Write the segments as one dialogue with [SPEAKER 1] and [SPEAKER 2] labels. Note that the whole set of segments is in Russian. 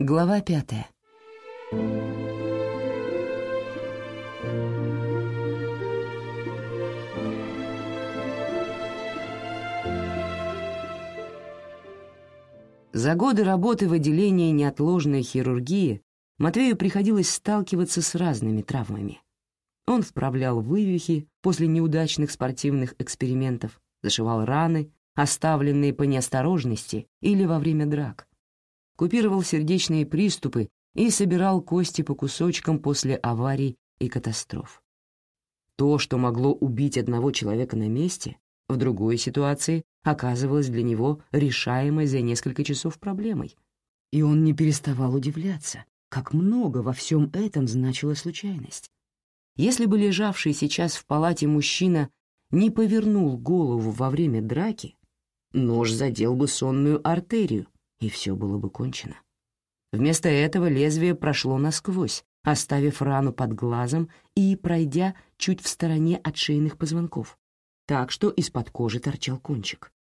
[SPEAKER 1] Глава пятая. За годы работы в отделении неотложной хирургии Матвею приходилось сталкиваться с разными травмами. Он вправлял вывихи после неудачных спортивных экспериментов, зашивал раны, оставленные по неосторожности или во время драк, купировал сердечные приступы и собирал кости по кусочкам после аварий и катастроф. То, что могло убить одного человека на месте, в другой ситуации оказывалось для него решаемой за несколько часов проблемой. И он не переставал удивляться, как много во всем этом значила случайность. Если бы лежавший сейчас в палате мужчина не повернул голову во время драки, нож задел бы сонную артерию, и все было бы кончено. Вместо этого лезвие прошло насквозь, оставив рану под глазом и пройдя чуть в стороне от шейных позвонков, так что из-под кожи торчал кончик.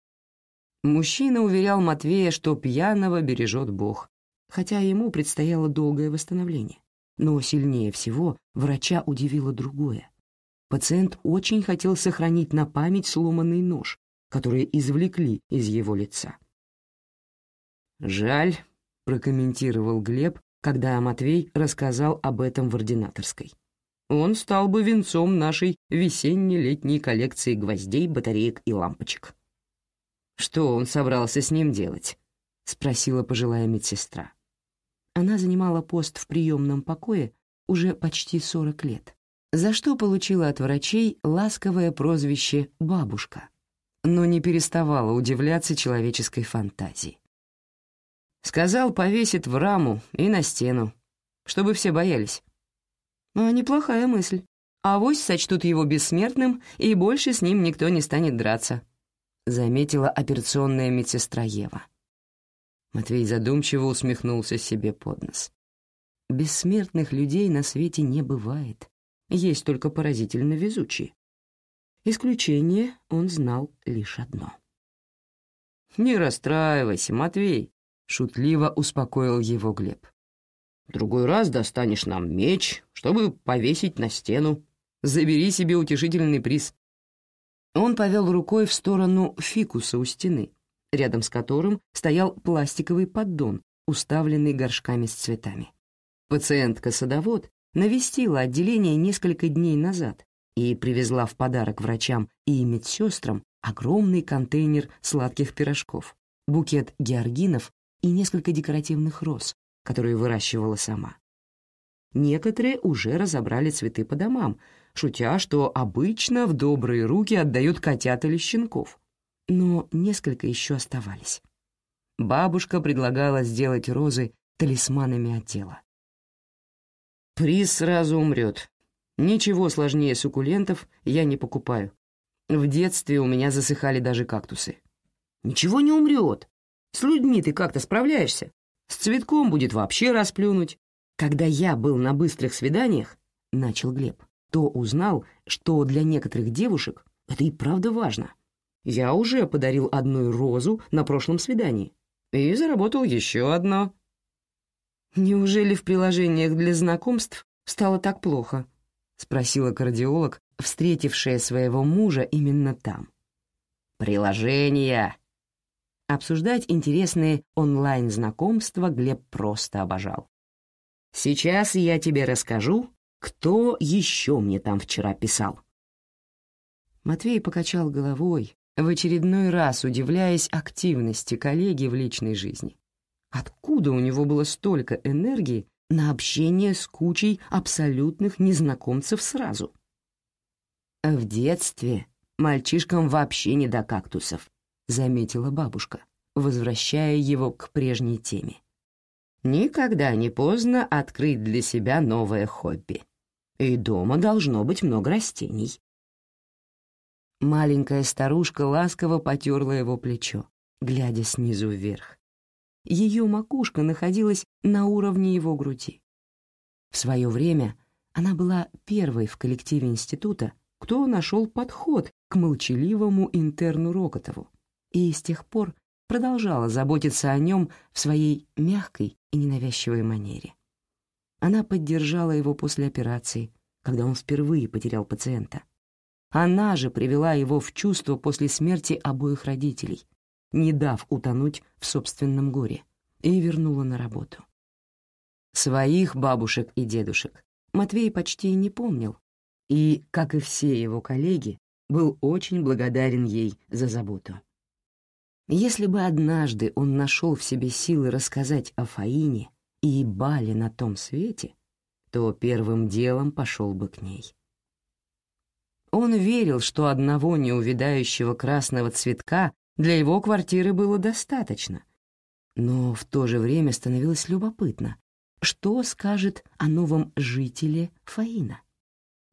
[SPEAKER 1] Мужчина уверял Матвея, что пьяного бережет Бог, хотя ему предстояло долгое восстановление. Но сильнее всего врача удивило другое. Пациент очень хотел сохранить на память сломанный нож, который извлекли из его лица. «Жаль», — прокомментировал Глеб, когда Матвей рассказал об этом в ординаторской. «Он стал бы венцом нашей весенне-летней коллекции гвоздей, батареек и лампочек». «Что он собрался с ним делать?» — спросила пожилая медсестра. Она занимала пост в приемном покое уже почти 40 лет, за что получила от врачей ласковое прозвище «бабушка», но не переставала удивляться человеческой фантазии. Сказал, повесит в раму и на стену, чтобы все боялись. А неплохая мысль. Авось сочтут его бессмертным, и больше с ним никто не станет драться, заметила операционная медсестра Ева. Матвей задумчиво усмехнулся себе под нос. Бессмертных людей на свете не бывает, есть только поразительно везучие. Исключение он знал лишь одно. «Не расстраивайся, Матвей», — шутливо успокоил его Глеб. «Другой раз достанешь нам меч, чтобы повесить на стену. Забери себе утешительный приз». Он повел рукой в сторону фикуса у стены, рядом с которым стоял пластиковый поддон, уставленный горшками с цветами. Пациентка-садовод навестила отделение несколько дней назад и привезла в подарок врачам и медсестрам огромный контейнер сладких пирожков, букет георгинов и несколько декоративных роз, которые выращивала сама. Некоторые уже разобрали цветы по домам, шутя, что обычно в добрые руки отдают котят или щенков но несколько еще оставались. Бабушка предлагала сделать розы талисманами отдела. «Приз сразу умрет. Ничего сложнее суккулентов я не покупаю. В детстве у меня засыхали даже кактусы». «Ничего не умрет. С людьми ты как-то справляешься. С цветком будет вообще расплюнуть. Когда я был на быстрых свиданиях, — начал Глеб, — то узнал, что для некоторых девушек это и правда важно. Я уже подарил одну розу на прошлом свидании и заработал еще одно. «Неужели в приложениях для знакомств стало так плохо?» — спросила кардиолог, встретившая своего мужа именно там. «Приложения!» Обсуждать интересные онлайн-знакомства Глеб просто обожал. «Сейчас я тебе расскажу, кто еще мне там вчера писал». Матвей покачал головой, в очередной раз удивляясь активности коллеги в личной жизни. Откуда у него было столько энергии на общение с кучей абсолютных незнакомцев сразу? «В детстве мальчишкам вообще не до кактусов», — заметила бабушка, возвращая его к прежней теме. «Никогда не поздно открыть для себя новое хобби. И дома должно быть много растений. Маленькая старушка ласково потерла его плечо, глядя снизу вверх. Ее макушка находилась на уровне его груди. В свое время она была первой в коллективе института, кто нашел подход к молчаливому интерну Рокотову, и с тех пор продолжала заботиться о нем в своей мягкой и ненавязчивой манере. Она поддержала его после операции, когда он впервые потерял пациента. Она же привела его в чувство после смерти обоих родителей, не дав утонуть в собственном горе, и вернула на работу. Своих бабушек и дедушек Матвей почти не помнил, и, как и все его коллеги, был очень благодарен ей за заботу. Если бы однажды он нашел в себе силы рассказать о Фаине и Бале на том свете, то первым делом пошел бы к ней. Он верил, что одного неувядающего красного цветка для его квартиры было достаточно, но в то же время становилось любопытно, что скажет о новом жителе Фаина.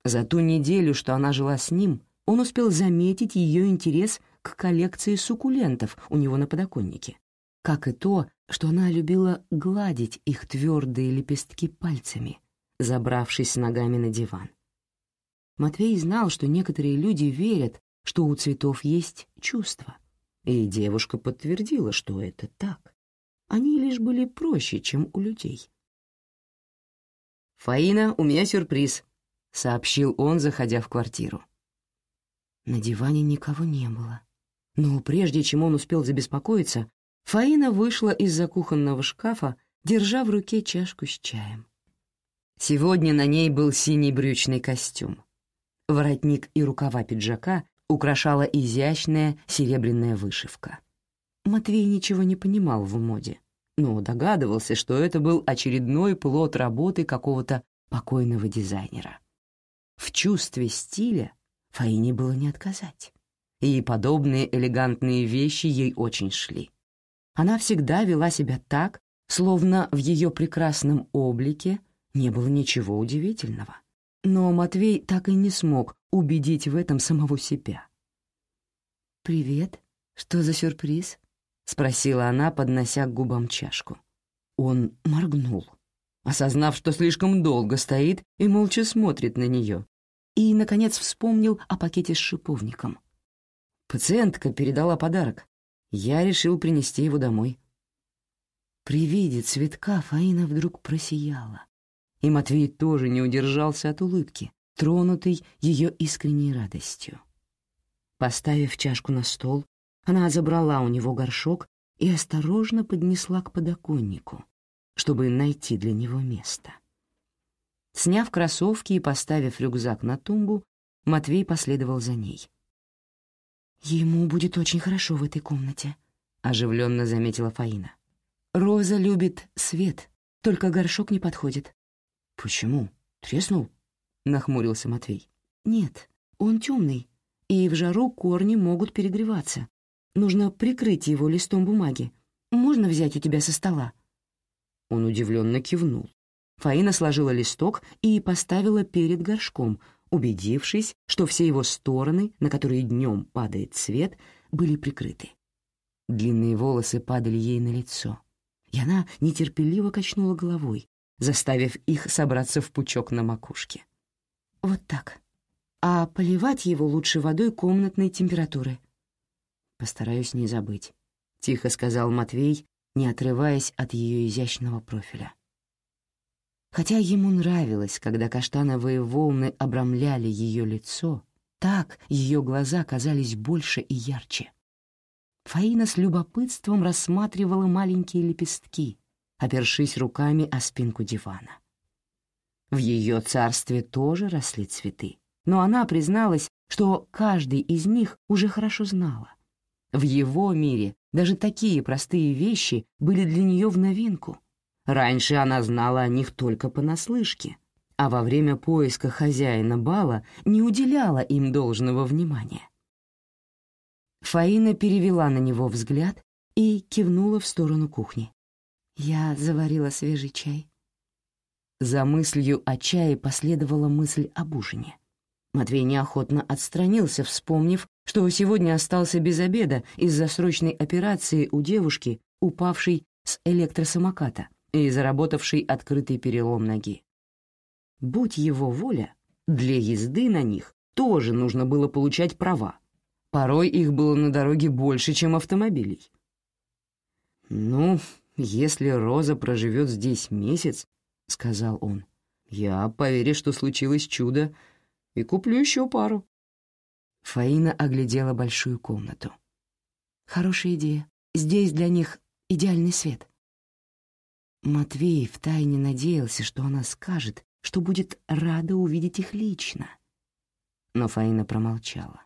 [SPEAKER 1] За ту неделю, что она жила с ним, он успел заметить ее интерес к коллекции суккулентов у него на подоконнике, как и то, что она любила гладить их твердые лепестки пальцами, забравшись ногами на диван. Матвей знал, что некоторые люди верят, что у цветов есть чувства, и девушка подтвердила, что это так. Они лишь были проще, чем у людей. «Фаина, у меня сюрприз», — сообщил он, заходя в квартиру. На диване никого не было. Но прежде чем он успел забеспокоиться, Фаина вышла из-за кухонного шкафа, держа в руке чашку с чаем. Сегодня на ней был синий брючный костюм. Воротник и рукава пиджака украшала изящная серебряная вышивка. Матвей ничего не понимал в моде, но догадывался, что это был очередной плод работы какого-то покойного дизайнера. В чувстве стиля Фаине было не отказать. И подобные элегантные вещи ей очень шли. Она всегда вела себя так, словно в ее прекрасном облике не было ничего удивительного. Но Матвей так и не смог убедить в этом самого себя. «Привет. Что за сюрприз?» — спросила она, поднося к губам чашку. Он моргнул, осознав, что слишком долго стоит и молча смотрит на нее, и, наконец, вспомнил о пакете с шиповником. Пациентка передала подарок. Я решил принести его домой. При виде цветка Фаина вдруг просияла, и Матвей тоже не удержался от улыбки, тронутый ее искренней радостью. Поставив чашку на стол, она забрала у него горшок и осторожно поднесла к подоконнику, чтобы найти для него место. Сняв кроссовки и поставив рюкзак на тумбу, Матвей последовал за ней. «Ему будет очень хорошо в этой комнате», — оживленно заметила Фаина. «Роза любит свет, только горшок не подходит». «Почему? Треснул?» — нахмурился Матвей. «Нет, он темный, и в жару корни могут перегреваться. Нужно прикрыть его листом бумаги. Можно взять у тебя со стола?» Он удивленно кивнул. Фаина сложила листок и поставила перед горшком, убедившись, что все его стороны, на которые днем падает свет, были прикрыты. Длинные волосы падали ей на лицо, и она нетерпеливо качнула головой, заставив их собраться в пучок на макушке. «Вот так. А поливать его лучше водой комнатной температуры». «Постараюсь не забыть», — тихо сказал Матвей, не отрываясь от ее изящного профиля. Хотя ему нравилось, когда каштановые волны обрамляли ее лицо, так ее глаза казались больше и ярче. Фаина с любопытством рассматривала маленькие лепестки, опершись руками о спинку дивана. В ее царстве тоже росли цветы, но она призналась, что каждый из них уже хорошо знала. В его мире даже такие простые вещи были для нее в новинку. Раньше она знала о них только понаслышке, а во время поиска хозяина бала не уделяла им должного внимания. Фаина перевела на него взгляд и кивнула в сторону кухни. «Я заварила свежий чай». За мыслью о чае последовала мысль об ужине. Матвей неохотно отстранился, вспомнив, что сегодня остался без обеда из-за срочной операции у девушки, упавшей с электросамоката и заработавший открытый перелом ноги. Будь его воля, для езды на них тоже нужно было получать права. Порой их было на дороге больше, чем автомобилей. «Ну, если Роза проживет здесь месяц, — сказал он, — я поверю, что случилось чудо, и куплю еще пару». Фаина оглядела большую комнату. «Хорошая идея. Здесь для них идеальный свет». Матвей втайне надеялся, что она скажет, что будет рада увидеть их лично. Но Фаина промолчала.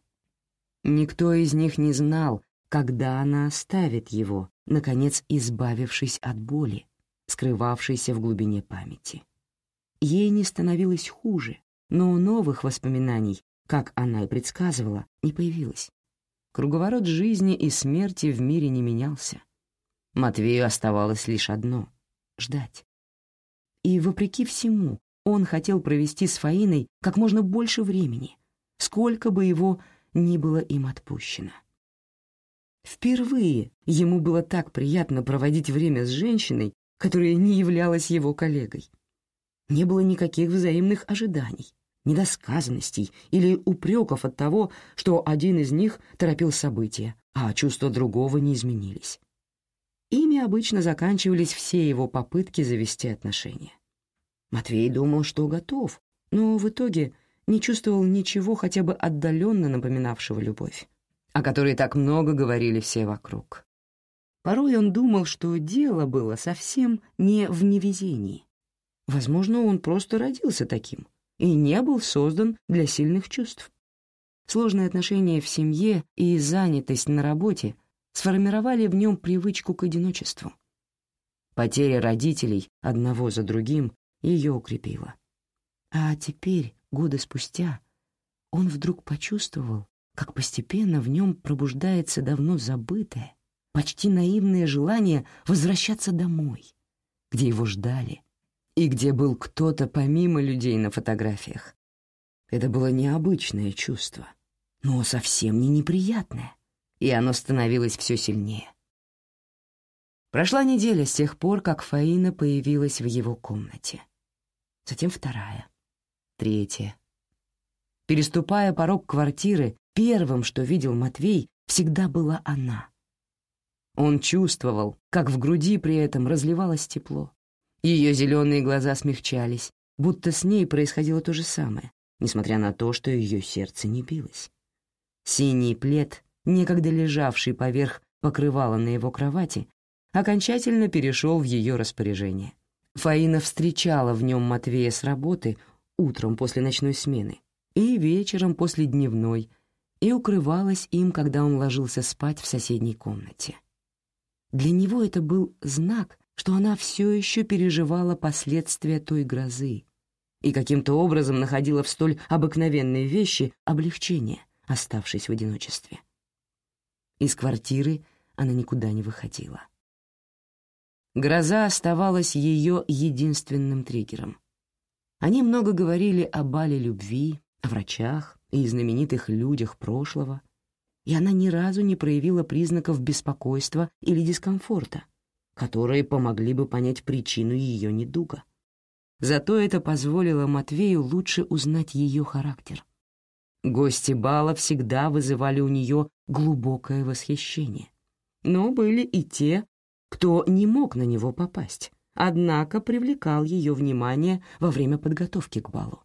[SPEAKER 1] Никто из них не знал, когда она оставит его, наконец избавившись от боли, скрывавшейся в глубине памяти. Ей не становилось хуже, но новых воспоминаний, как она и предсказывала, не появилось. Круговорот жизни и смерти в мире не менялся. Матвею оставалось лишь одно — ждать. И, вопреки всему, он хотел провести с Фаиной как можно больше времени, сколько бы его ни было им отпущено. Впервые ему было так приятно проводить время с женщиной, которая не являлась его коллегой. Не было никаких взаимных ожиданий, недосказанностей или упреков от того, что один из них торопил события, а чувства другого не изменились. Ими обычно заканчивались все его попытки завести отношения. Матвей думал, что готов, но в итоге не чувствовал ничего хотя бы отдаленно напоминавшего любовь о которой так много говорили все вокруг. Порой он думал, что дело было совсем не в невезении. Возможно, он просто родился таким и не был создан для сильных чувств. Сложные отношения в семье и занятость на работе сформировали в нем привычку к одиночеству. Потеря родителей одного за другим ее укрепила. А теперь, годы спустя, он вдруг почувствовал, как постепенно в нем пробуждается давно забытое, почти наивное желание возвращаться домой, где его ждали и где был кто-то помимо людей на фотографиях. Это было необычное чувство, но совсем не неприятное, и оно становилось все сильнее. Прошла неделя с тех пор, как Фаина появилась в его комнате. Затем вторая, третья. Переступая порог квартиры, Первым, что видел Матвей, всегда была она. Он чувствовал, как в груди при этом разливалось тепло. Ее зеленые глаза смягчались, будто с ней происходило то же самое, несмотря на то, что ее сердце не билось. Синий плед, некогда лежавший поверх покрывала на его кровати, окончательно перешел в ее распоряжение. Фаина встречала в нем Матвея с работы утром после ночной смены и вечером после дневной, и укрывалась им, когда он ложился спать в соседней комнате. Для него это был знак, что она все еще переживала последствия той грозы и каким-то образом находила в столь обыкновенной вещи облегчение, оставшись в одиночестве. Из квартиры она никуда не выходила. Гроза оставалась ее единственным триггером. Они много говорили о бале любви, о врачах, и знаменитых людях прошлого, и она ни разу не проявила признаков беспокойства или дискомфорта, которые помогли бы понять причину ее недуга. Зато это позволило Матвею лучше узнать ее характер. Гости бала всегда вызывали у нее глубокое восхищение. Но были и те, кто не мог на него попасть, однако привлекал ее внимание во время подготовки к балу.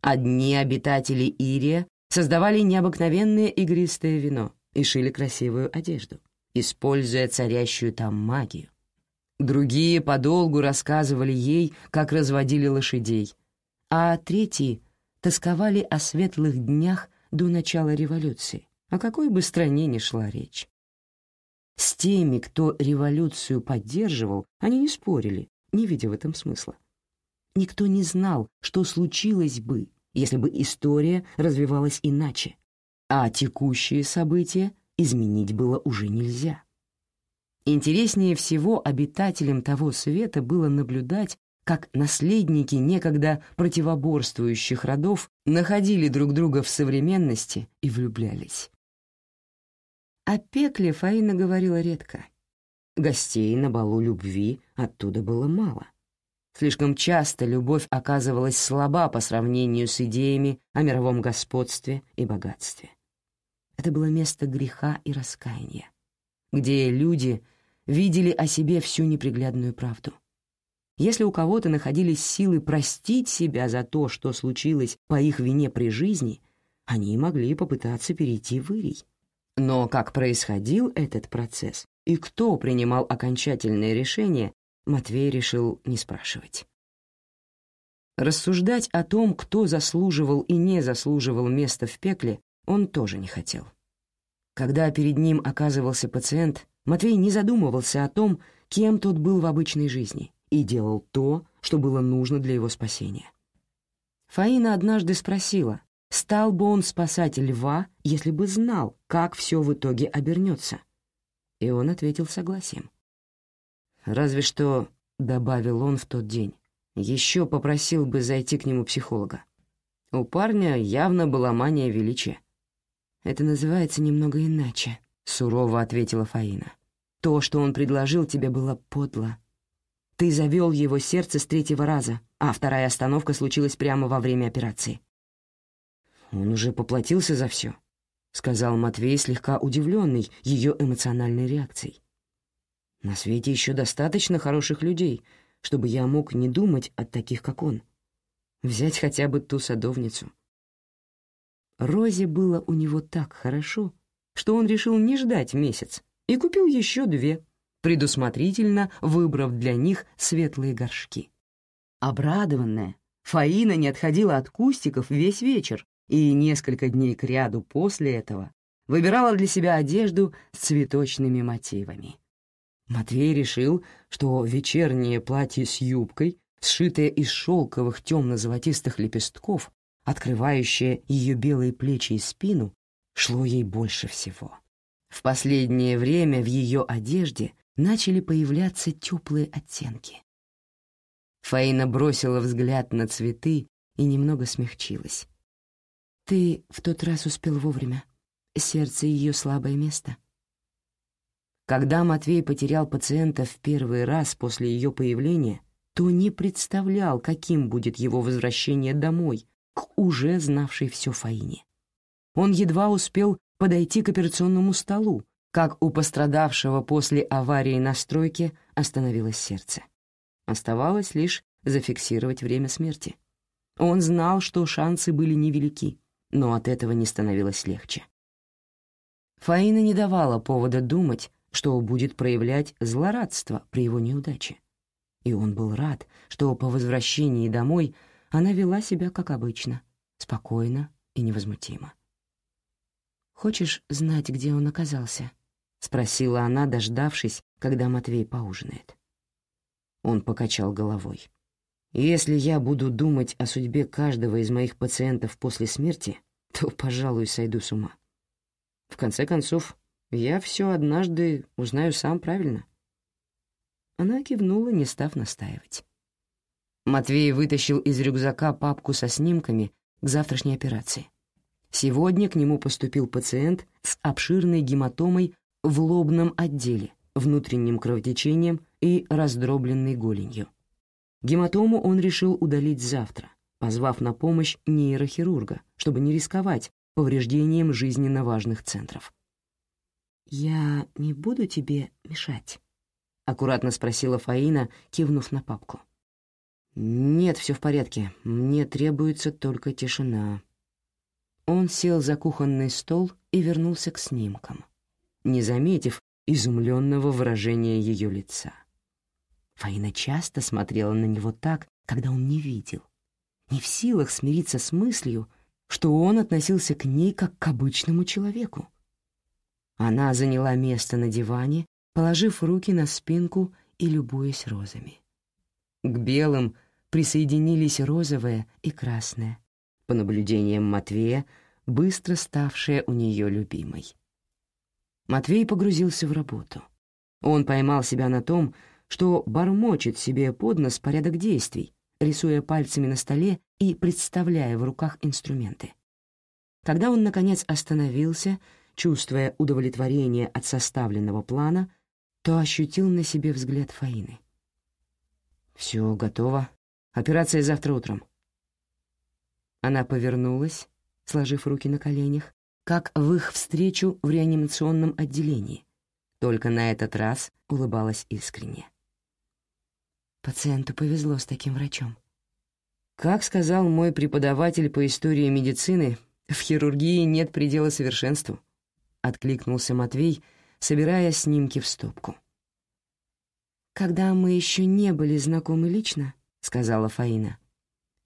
[SPEAKER 1] Одни обитатели Ирия создавали необыкновенное игристое вино и шили красивую одежду, используя царящую там магию. Другие подолгу рассказывали ей, как разводили лошадей, а третьи тосковали о светлых днях до начала революции, о какой бы стране ни шла речь. С теми, кто революцию поддерживал, они не спорили, не видя в этом смысла. Никто не знал, что случилось бы, если бы история развивалась иначе, а текущие события изменить было уже нельзя. Интереснее всего обитателям того света было наблюдать, как наследники некогда противоборствующих родов находили друг друга в современности и влюблялись. О пекле Фаина говорила редко. Гостей на балу любви оттуда было мало. Слишком часто любовь оказывалась слаба по сравнению с идеями о мировом господстве и богатстве. Это было место греха и раскаяния, где люди видели о себе всю неприглядную правду. Если у кого-то находились силы простить себя за то, что случилось по их вине при жизни, они могли попытаться перейти в Ирий. Но как происходил этот процесс и кто принимал окончательное решение, Матвей решил не спрашивать. Рассуждать о том, кто заслуживал и не заслуживал места в пекле, он тоже не хотел. Когда перед ним оказывался пациент, Матвей не задумывался о том, кем тот был в обычной жизни, и делал то, что было нужно для его спасения. Фаина однажды спросила, стал бы он спасать льва, если бы знал, как все в итоге обернется. И он ответил согласием. «Разве что», — добавил он в тот день, еще попросил бы зайти к нему психолога. У парня явно была мания величия. «Это называется немного иначе», — сурово ответила Фаина. «То, что он предложил тебе, было подло. Ты завел его сердце с третьего раза, а вторая остановка случилась прямо во время операции». «Он уже поплатился за все», — сказал Матвей, слегка удивленный ее эмоциональной реакцией. «На свете еще достаточно хороших людей, чтобы я мог не думать о таких, как он. Взять хотя бы ту садовницу». Розе было у него так хорошо, что он решил не ждать месяц и купил еще две, предусмотрительно выбрав для них светлые горшки. Обрадованная, Фаина не отходила от кустиков весь вечер и несколько дней кряду после этого выбирала для себя одежду с цветочными мотивами. Матвей решил, что вечернее платье с юбкой, сшитое из шелковых темно-золотистых лепестков, открывающее ее белые плечи и спину, шло ей больше всего. В последнее время в ее одежде начали появляться теплые оттенки. Фаина бросила взгляд на цветы и немного смягчилась. «Ты в тот раз успел вовремя. Сердце — ее слабое место». Когда Матвей потерял пациента в первый раз после ее появления, то не представлял, каким будет его возвращение домой, к уже знавшей все Фаине. Он едва успел подойти к операционному столу, как у пострадавшего после аварии на стройке остановилось сердце. Оставалось лишь зафиксировать время смерти. Он знал, что шансы были невелики, но от этого не становилось легче. Фаина не давала повода думать, что будет проявлять злорадство при его неудаче. И он был рад, что по возвращении домой она вела себя как обычно, спокойно и невозмутимо. «Хочешь знать, где он оказался?» — спросила она, дождавшись, когда Матвей поужинает. Он покачал головой. «Если я буду думать о судьбе каждого из моих пациентов после смерти, то, пожалуй, сойду с ума. В конце концов, я все однажды узнаю сам правильно». Она кивнула, не став настаивать. Матвей вытащил из рюкзака папку со снимками к завтрашней операции. Сегодня к нему поступил пациент с обширной гематомой в лобном отделе, внутренним кровотечением и раздробленной голенью. Гематому он решил удалить завтра, позвав на помощь нейрохирурга, чтобы не рисковать повреждением жизненно важных центров. «Я не буду тебе мешать?» — аккуратно спросила Фаина, кивнув на папку. «Нет, все в порядке. Мне требуется только тишина». Он сел за кухонный стол и вернулся к снимкам, не заметив изумленного выражения ее лица. Фаина часто смотрела на него так, когда он не видел, не в силах смириться с мыслью, что он относился к ней как к обычному человеку. Она заняла место на диване, положив руки на спинку и любуясь розами. К белым присоединились розовое и красное, по наблюдениям Матвея, быстро ставшая у нее любимой. Матвей погрузился в работу. Он поймал себя на том, что бормочет себе под нос порядок действий, рисуя пальцами на столе и представляя в руках инструменты. Когда он, наконец, остановился, чувствуя удовлетворение от составленного плана, то ощутил на себе взгляд Фаины. «Все готово», Операция завтра утром». Она повернулась, сложив руки на коленях, как в их встречу в реанимационном отделении, только на этот раз улыбалась искренне.
[SPEAKER 2] Пациенту повезло с таким врачом.
[SPEAKER 1] Как сказал мой преподаватель по истории медицины, в хирургии нет предела совершенству, откликнулся Матвей, собирая снимки в стопку.
[SPEAKER 2] «Когда мы еще не были знакомы лично», — сказала Фаина,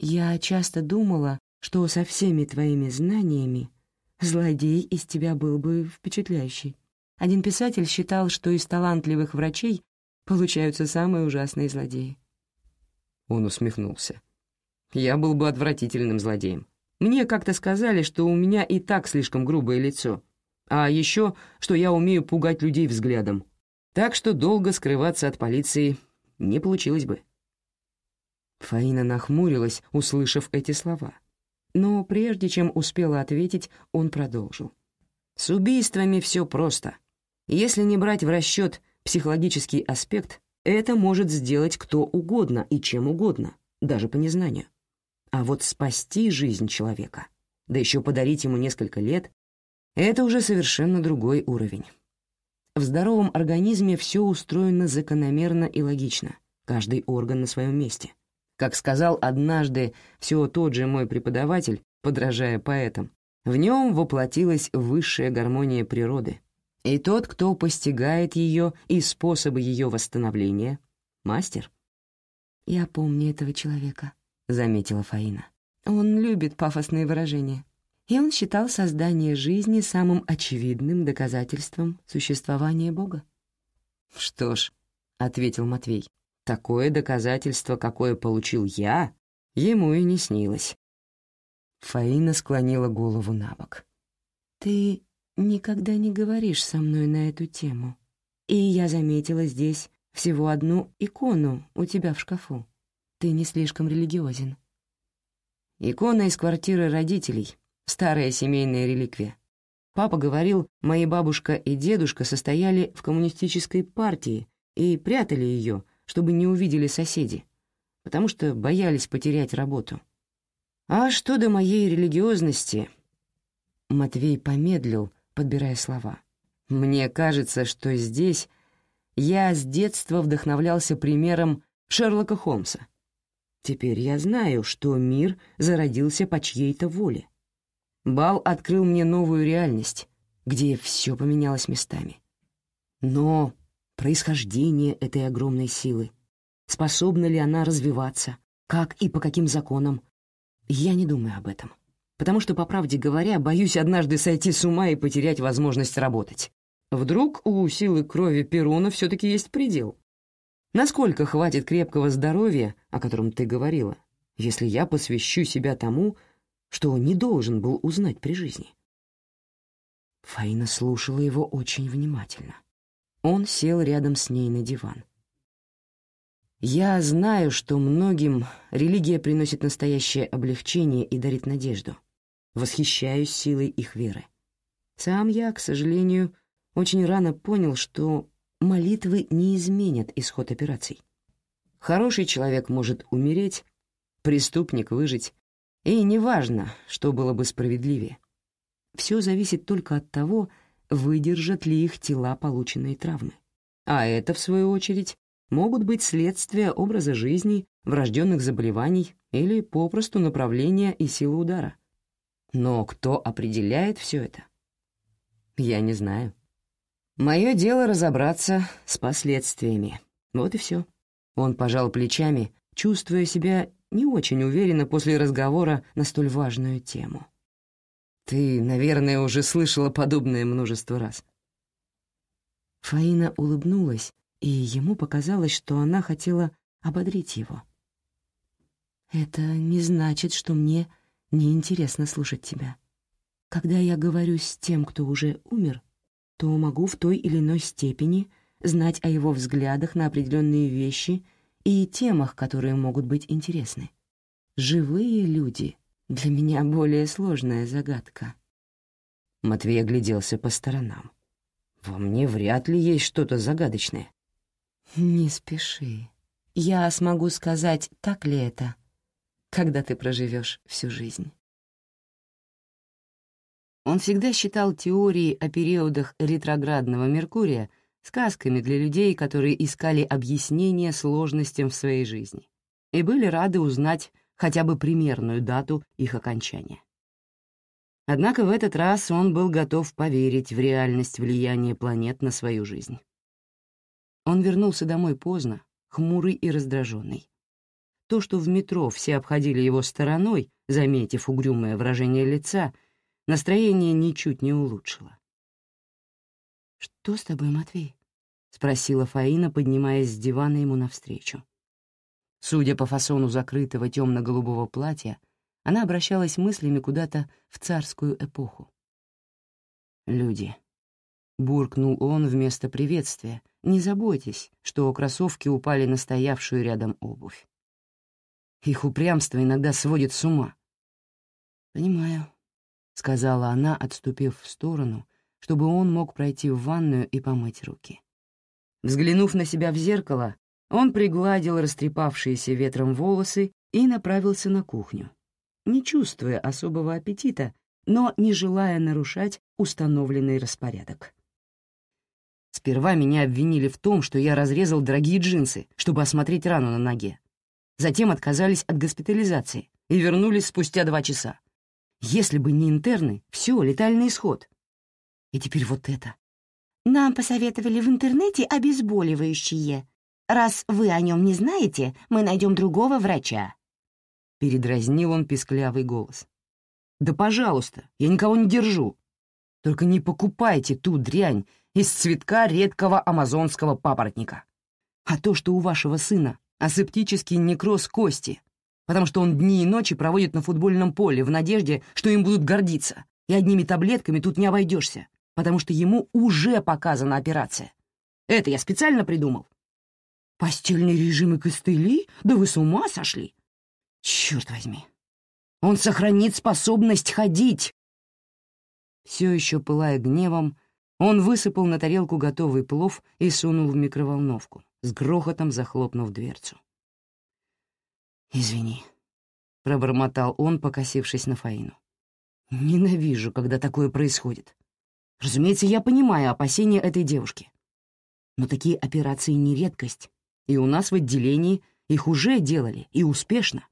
[SPEAKER 2] «я часто думала, что со всеми твоими знаниями злодей из тебя был бы впечатляющий. Один писатель считал, что из талантливых врачей получаются самые ужасные злодеи».
[SPEAKER 1] Он усмехнулся. «Я был бы отвратительным злодеем. Мне как-то сказали, что у меня и так слишком грубое лицо, а еще, что я умею пугать людей взглядом, так что долго скрываться от полиции не получилось бы. Фаина нахмурилась, услышав эти слова. Но прежде чем успела ответить, он продолжил. «С убийствами все просто. Если не брать в расчет психологический аспект, это может сделать кто угодно и чем угодно, даже по незнанию. А вот спасти жизнь человека, да еще подарить ему несколько лет, это уже совершенно другой уровень. В здоровом организме все устроено закономерно и логично, каждый орган на своем месте. Как сказал однажды все тот же мой преподаватель, подражая поэтам, в нем воплотилась высшая гармония природы. И тот, кто постигает ее и способы ее восстановления — мастер.
[SPEAKER 2] «Я помню этого человека», — заметила Фаина.
[SPEAKER 1] «Он любит пафосные выражения и он считал создание жизни самым очевидным доказательством существования Бога. «Что ж», — ответил Матвей, — «такое доказательство, какое получил я, ему и не снилось». Фаина склонила голову на бок.
[SPEAKER 2] «Ты никогда не говоришь со мной на эту тему, и я заметила здесь всего одну икону у тебя в шкафу. Ты не слишком религиозен».
[SPEAKER 1] «Икона из квартиры родителей», старая семейная реликвия. Папа говорил, мои бабушка и дедушка состояли в коммунистической партии и прятали ее, чтобы не увидели соседи, потому что боялись потерять работу. А что до моей религиозности? Матвей помедлил, подбирая слова. Мне кажется, что здесь я с детства вдохновлялся примером Шерлока Холмса. Теперь я знаю, что мир зародился по чьей-то воле. Бал открыл мне новую реальность, где все поменялось местами. Но происхождение этой огромной силы, способна ли она развиваться, как и по каким законам, я не думаю об этом. Потому что, по правде говоря, боюсь однажды сойти с ума и потерять возможность работать. Вдруг у силы крови Перуна все-таки есть предел? Насколько хватит крепкого здоровья, о котором ты говорила, если я посвящу себя тому, что не должен был узнать при жизни. Фаина слушала его очень внимательно. Он сел рядом с ней на диван. «Я знаю, что многим религия приносит настоящее облегчение и дарит надежду. Восхищаюсь силой их веры. Сам я, к сожалению, очень рано понял, что молитвы не изменят исход операций. Хороший человек может умереть, преступник выжить, и неважно, что было бы справедливее. Все зависит только от того, выдержат ли их тела полученные травмы. А это, в свою очередь, могут быть следствия образа жизни, врожденных заболеваний или попросту направления и силы удара. Но кто определяет все это? Я не знаю. Мое дело разобраться с последствиями. Вот и все. Он пожал плечами, чувствуя себя не очень уверена после разговора на столь важную тему. Ты, наверное, уже слышала подобное множество раз.
[SPEAKER 2] Фаина улыбнулась, и ему показалось, что она хотела ободрить его. «Это не значит, что мне неинтересно слушать тебя. Когда я говорю с тем, кто уже умер, то могу в той или иной степени знать о его взглядах на определенные вещи — и темах, которые могут быть интересны. Живые люди — для меня более сложная загадка.
[SPEAKER 1] Матвей огляделся по сторонам. «Во мне вряд ли есть что-то загадочное».
[SPEAKER 2] «Не спеши. Я смогу сказать, так ли это, когда ты проживешь всю жизнь».
[SPEAKER 1] Он всегда считал теории о периодах ретроградного Меркурия сказками для людей, которые искали объяснение сложностям в своей жизни и были рады узнать хотя бы примерную дату их окончания. Однако в этот раз он был готов поверить в реальность влияния планет на свою жизнь. Он вернулся домой поздно, хмурый и раздраженный. То, что в метро все обходили его стороной, заметив угрюмое выражение лица, настроение ничуть не улучшило.
[SPEAKER 2] «Что с тобой, Матвей?»
[SPEAKER 1] — спросила Фаина, поднимаясь с дивана ему навстречу. Судя по фасону закрытого темно-голубого платья, она обращалась мыслями куда-то в царскую эпоху. «Люди», — буркнул он вместо приветствия, — «не заботьтесь, что кроссовки упали на стоявшую рядом обувь. Их упрямство иногда сводит с ума».
[SPEAKER 2] «Понимаю», — сказала она, отступив в сторону, чтобы он мог пройти в ванную и помыть руки.
[SPEAKER 1] Взглянув на себя в зеркало, он пригладил растрепавшиеся ветром волосы и направился на кухню, не чувствуя особого аппетита, но не желая нарушать установленный распорядок. Сперва меня обвинили в том, что я разрезал дорогие джинсы, чтобы осмотреть рану на ноге. Затем отказались от госпитализации и вернулись спустя два часа. Если бы не интерны, все, летальный исход. И теперь вот это.
[SPEAKER 3] Нам посоветовали в интернете обезболивающие. Раз вы о нем не знаете, мы найдем другого врача.
[SPEAKER 1] Передразнил он писклявый голос. «Да пожалуйста, я никого не держу. Только не покупайте ту дрянь из цветка редкого амазонского папоротника. А то, что у вашего сына асептический некроз кости, потому что он дни и ночи проводит на футбольном поле в надежде, что им будут гордиться, и одними таблетками тут не обойдешься, потому что ему уже показана операция. Это я специально придумал. Постельный режим и костыли? Да вы с ума сошли! Черт возьми! Он сохранит способность ходить!» Все еще пылая гневом, он высыпал на тарелку готовый плов и сунул в микроволновку, с грохотом захлопнув дверцу. «Извини», — пробормотал он, покосившись на Фаину. «Ненавижу, когда такое происходит. Разумеется, я понимаю опасения этой девушки. Но такие операции не редкость, и у нас в отделении их уже делали, и успешно.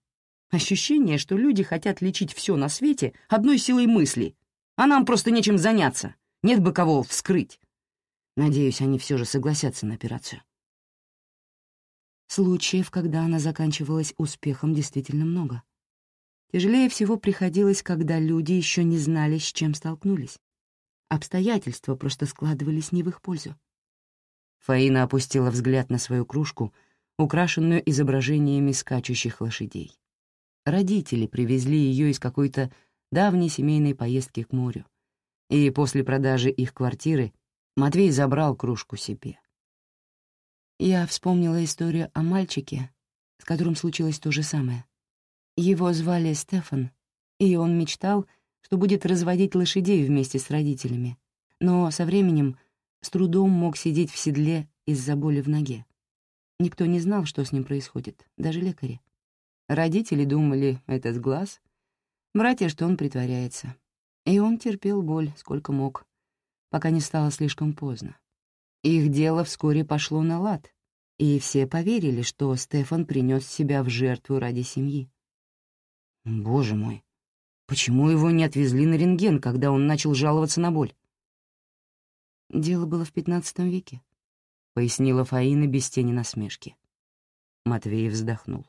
[SPEAKER 1] Ощущение, что люди хотят лечить все на свете одной силой мысли, а нам просто нечем заняться, нет бы кого вскрыть. Надеюсь, они все же согласятся на операцию.
[SPEAKER 2] Случаев, когда она заканчивалась успехом, действительно много. Тяжелее всего приходилось, когда люди еще не знали, с чем столкнулись. Обстоятельства просто складывались не в их пользу.
[SPEAKER 1] Фаина опустила взгляд на свою кружку, украшенную изображениями скачущих лошадей. Родители привезли ее из какой-то давней семейной поездки к морю, и после продажи их квартиры Матвей забрал кружку себе.
[SPEAKER 2] Я вспомнила историю о мальчике, с которым случилось то же самое. Его звали Стефан, и он мечтал, что будет разводить лошадей вместе с родителями, но со временем с трудом мог сидеть в седле из-за боли в ноге. Никто не знал, что с ним происходит, даже лекари. Родители думали, это с глаз, братья, что он притворяется. И он терпел боль, сколько мог, пока не стало слишком поздно. Их дело вскоре пошло на лад, и все поверили, что Стефан принес себя в жертву ради семьи.
[SPEAKER 1] Боже мой, почему его не отвезли на рентген, когда он начал жаловаться на боль?
[SPEAKER 2] Дело было в пятнадцатом веке, —
[SPEAKER 1] пояснила Фаина без тени насмешки. Матвей вздохнул.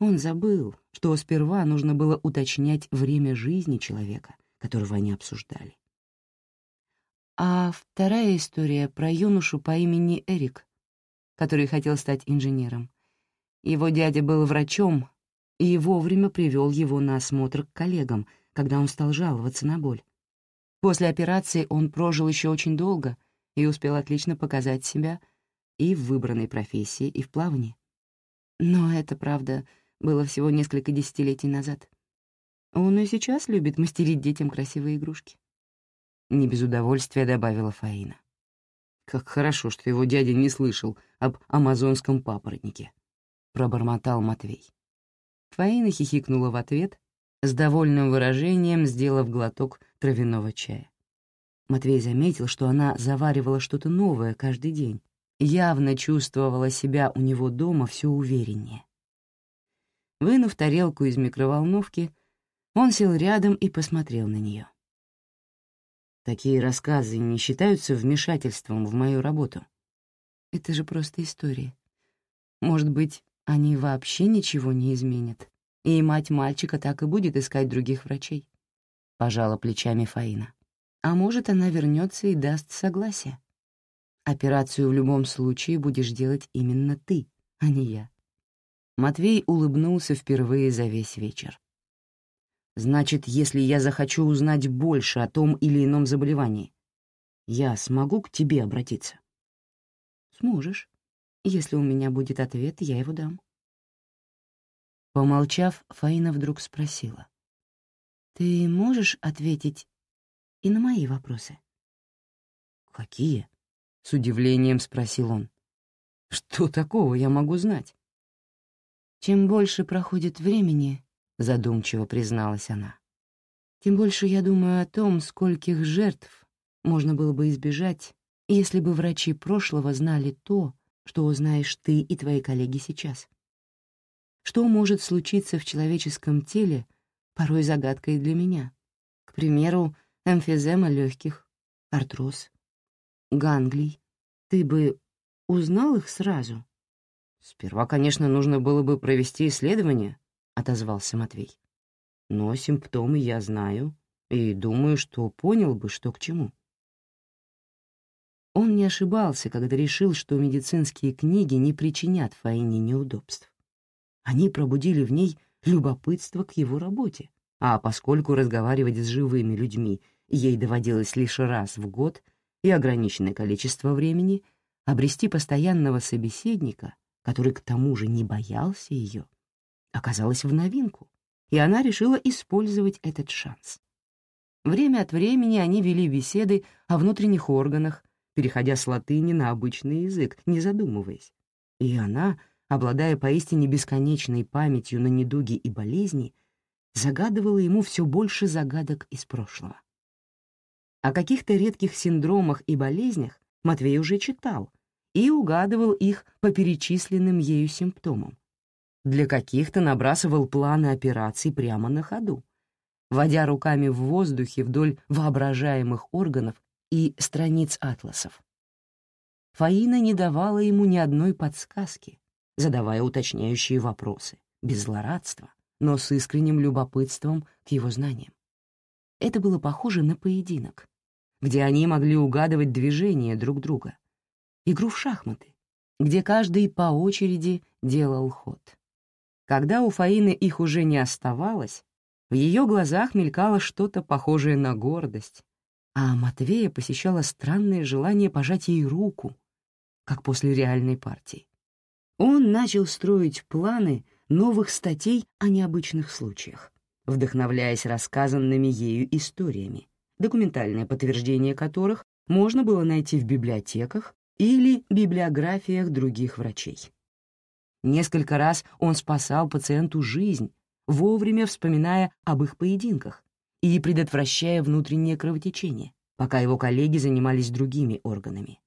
[SPEAKER 1] Он забыл, что сперва нужно было уточнять время жизни человека, которого они обсуждали.
[SPEAKER 2] А вторая история про юношу по имени Эрик, который хотел стать инженером. Его дядя был врачом и вовремя привел его на осмотр к коллегам, когда он стал жаловаться на боль. После операции он прожил еще очень долго и успел отлично показать себя и в выбранной профессии, и в плавании. Но это, правда, было всего несколько десятилетий назад. Он и сейчас любит мастерить детям красивые игрушки.
[SPEAKER 1] Не без удовольствия добавила Фаина. Как хорошо, что его дядя не слышал об амазонском папоротнике. Пробормотал Матвей. Фаина хихикнула в ответ, с довольным выражением сделав глоток травяного чая.
[SPEAKER 2] Матвей заметил, что она заваривала что-то новое каждый день, явно чувствовала себя у него дома все увереннее. Вынув тарелку из микроволновки, он сел рядом и посмотрел на нее. Такие рассказы не считаются вмешательством в мою работу. Это же просто история. Может быть, они вообще ничего не изменят, и мать мальчика так и будет искать других врачей. Пожала плечами Фаина. А может, она вернется и даст согласие. Операцию в любом случае будешь делать именно ты, а не я. Матвей улыбнулся впервые за весь вечер. «Значит, если я захочу узнать больше о том или ином заболевании, я смогу к тебе обратиться?»
[SPEAKER 3] «Сможешь. Если у меня будет ответ, я его дам».
[SPEAKER 2] Помолчав, Фаина вдруг спросила.
[SPEAKER 3] «Ты можешь ответить и на мои вопросы?»
[SPEAKER 2] «Какие?» — с удивлением спросил он. «Что такого я могу знать?»
[SPEAKER 3] «Чем больше проходит времени, — задумчиво призналась она, — тем больше я думаю о том, скольких жертв можно было бы избежать, если бы врачи прошлого знали то, что узнаешь ты и твои коллеги сейчас. Что может случиться в человеческом теле, порой загадкой для меня. К примеру, эмфизема легких, артроз, ганглий. Ты бы узнал их сразу?
[SPEAKER 2] «Сперва, конечно, нужно было бы провести исследование», — отозвался Матвей. «Но симптомы я знаю и думаю, что понял бы, что к чему». Он не ошибался, когда решил, что медицинские книги не причинят Фаине неудобств. Они пробудили в ней любопытство к его работе, а поскольку разговаривать с живыми людьми ей доводилось лишь раз в год и ограниченное количество времени, обрести постоянного собеседника который к тому же не боялся ее, оказалась в новинку, и она решила использовать этот шанс. Время от времени они вели беседы о внутренних органах, переходя с латыни на обычный язык, не задумываясь. И она, обладая поистине бесконечной памятью на недуги и болезни, загадывала ему все больше загадок из прошлого. О каких-то редких синдромах и болезнях Матвей уже читал, и угадывал их по перечисленным ею симптомам. Для каких-то набрасывал планы операций прямо на ходу, водя руками в воздухе вдоль воображаемых органов и страниц атласов. Фаина не давала ему ни одной подсказки, задавая уточняющие вопросы, без злорадства, но с искренним любопытством к его знаниям. Это было похоже на поединок, где они могли угадывать движения друг друга, игру в шахматы, где каждый по очереди делал ход. Когда у Фаины их уже не оставалось, в ее глазах мелькало что-то похожее на гордость, а Матвея посещало странное желание пожать ей руку, как после реальной партии. Он начал строить планы новых статей о необычных случаях, вдохновляясь рассказанными ею историями, документальное подтверждение которых можно было найти в библиотеках или библиографиях других врачей. Несколько раз он спасал пациенту жизнь, вовремя вспоминая об их поединках и предотвращая внутреннее кровотечение, пока его коллеги занимались другими органами.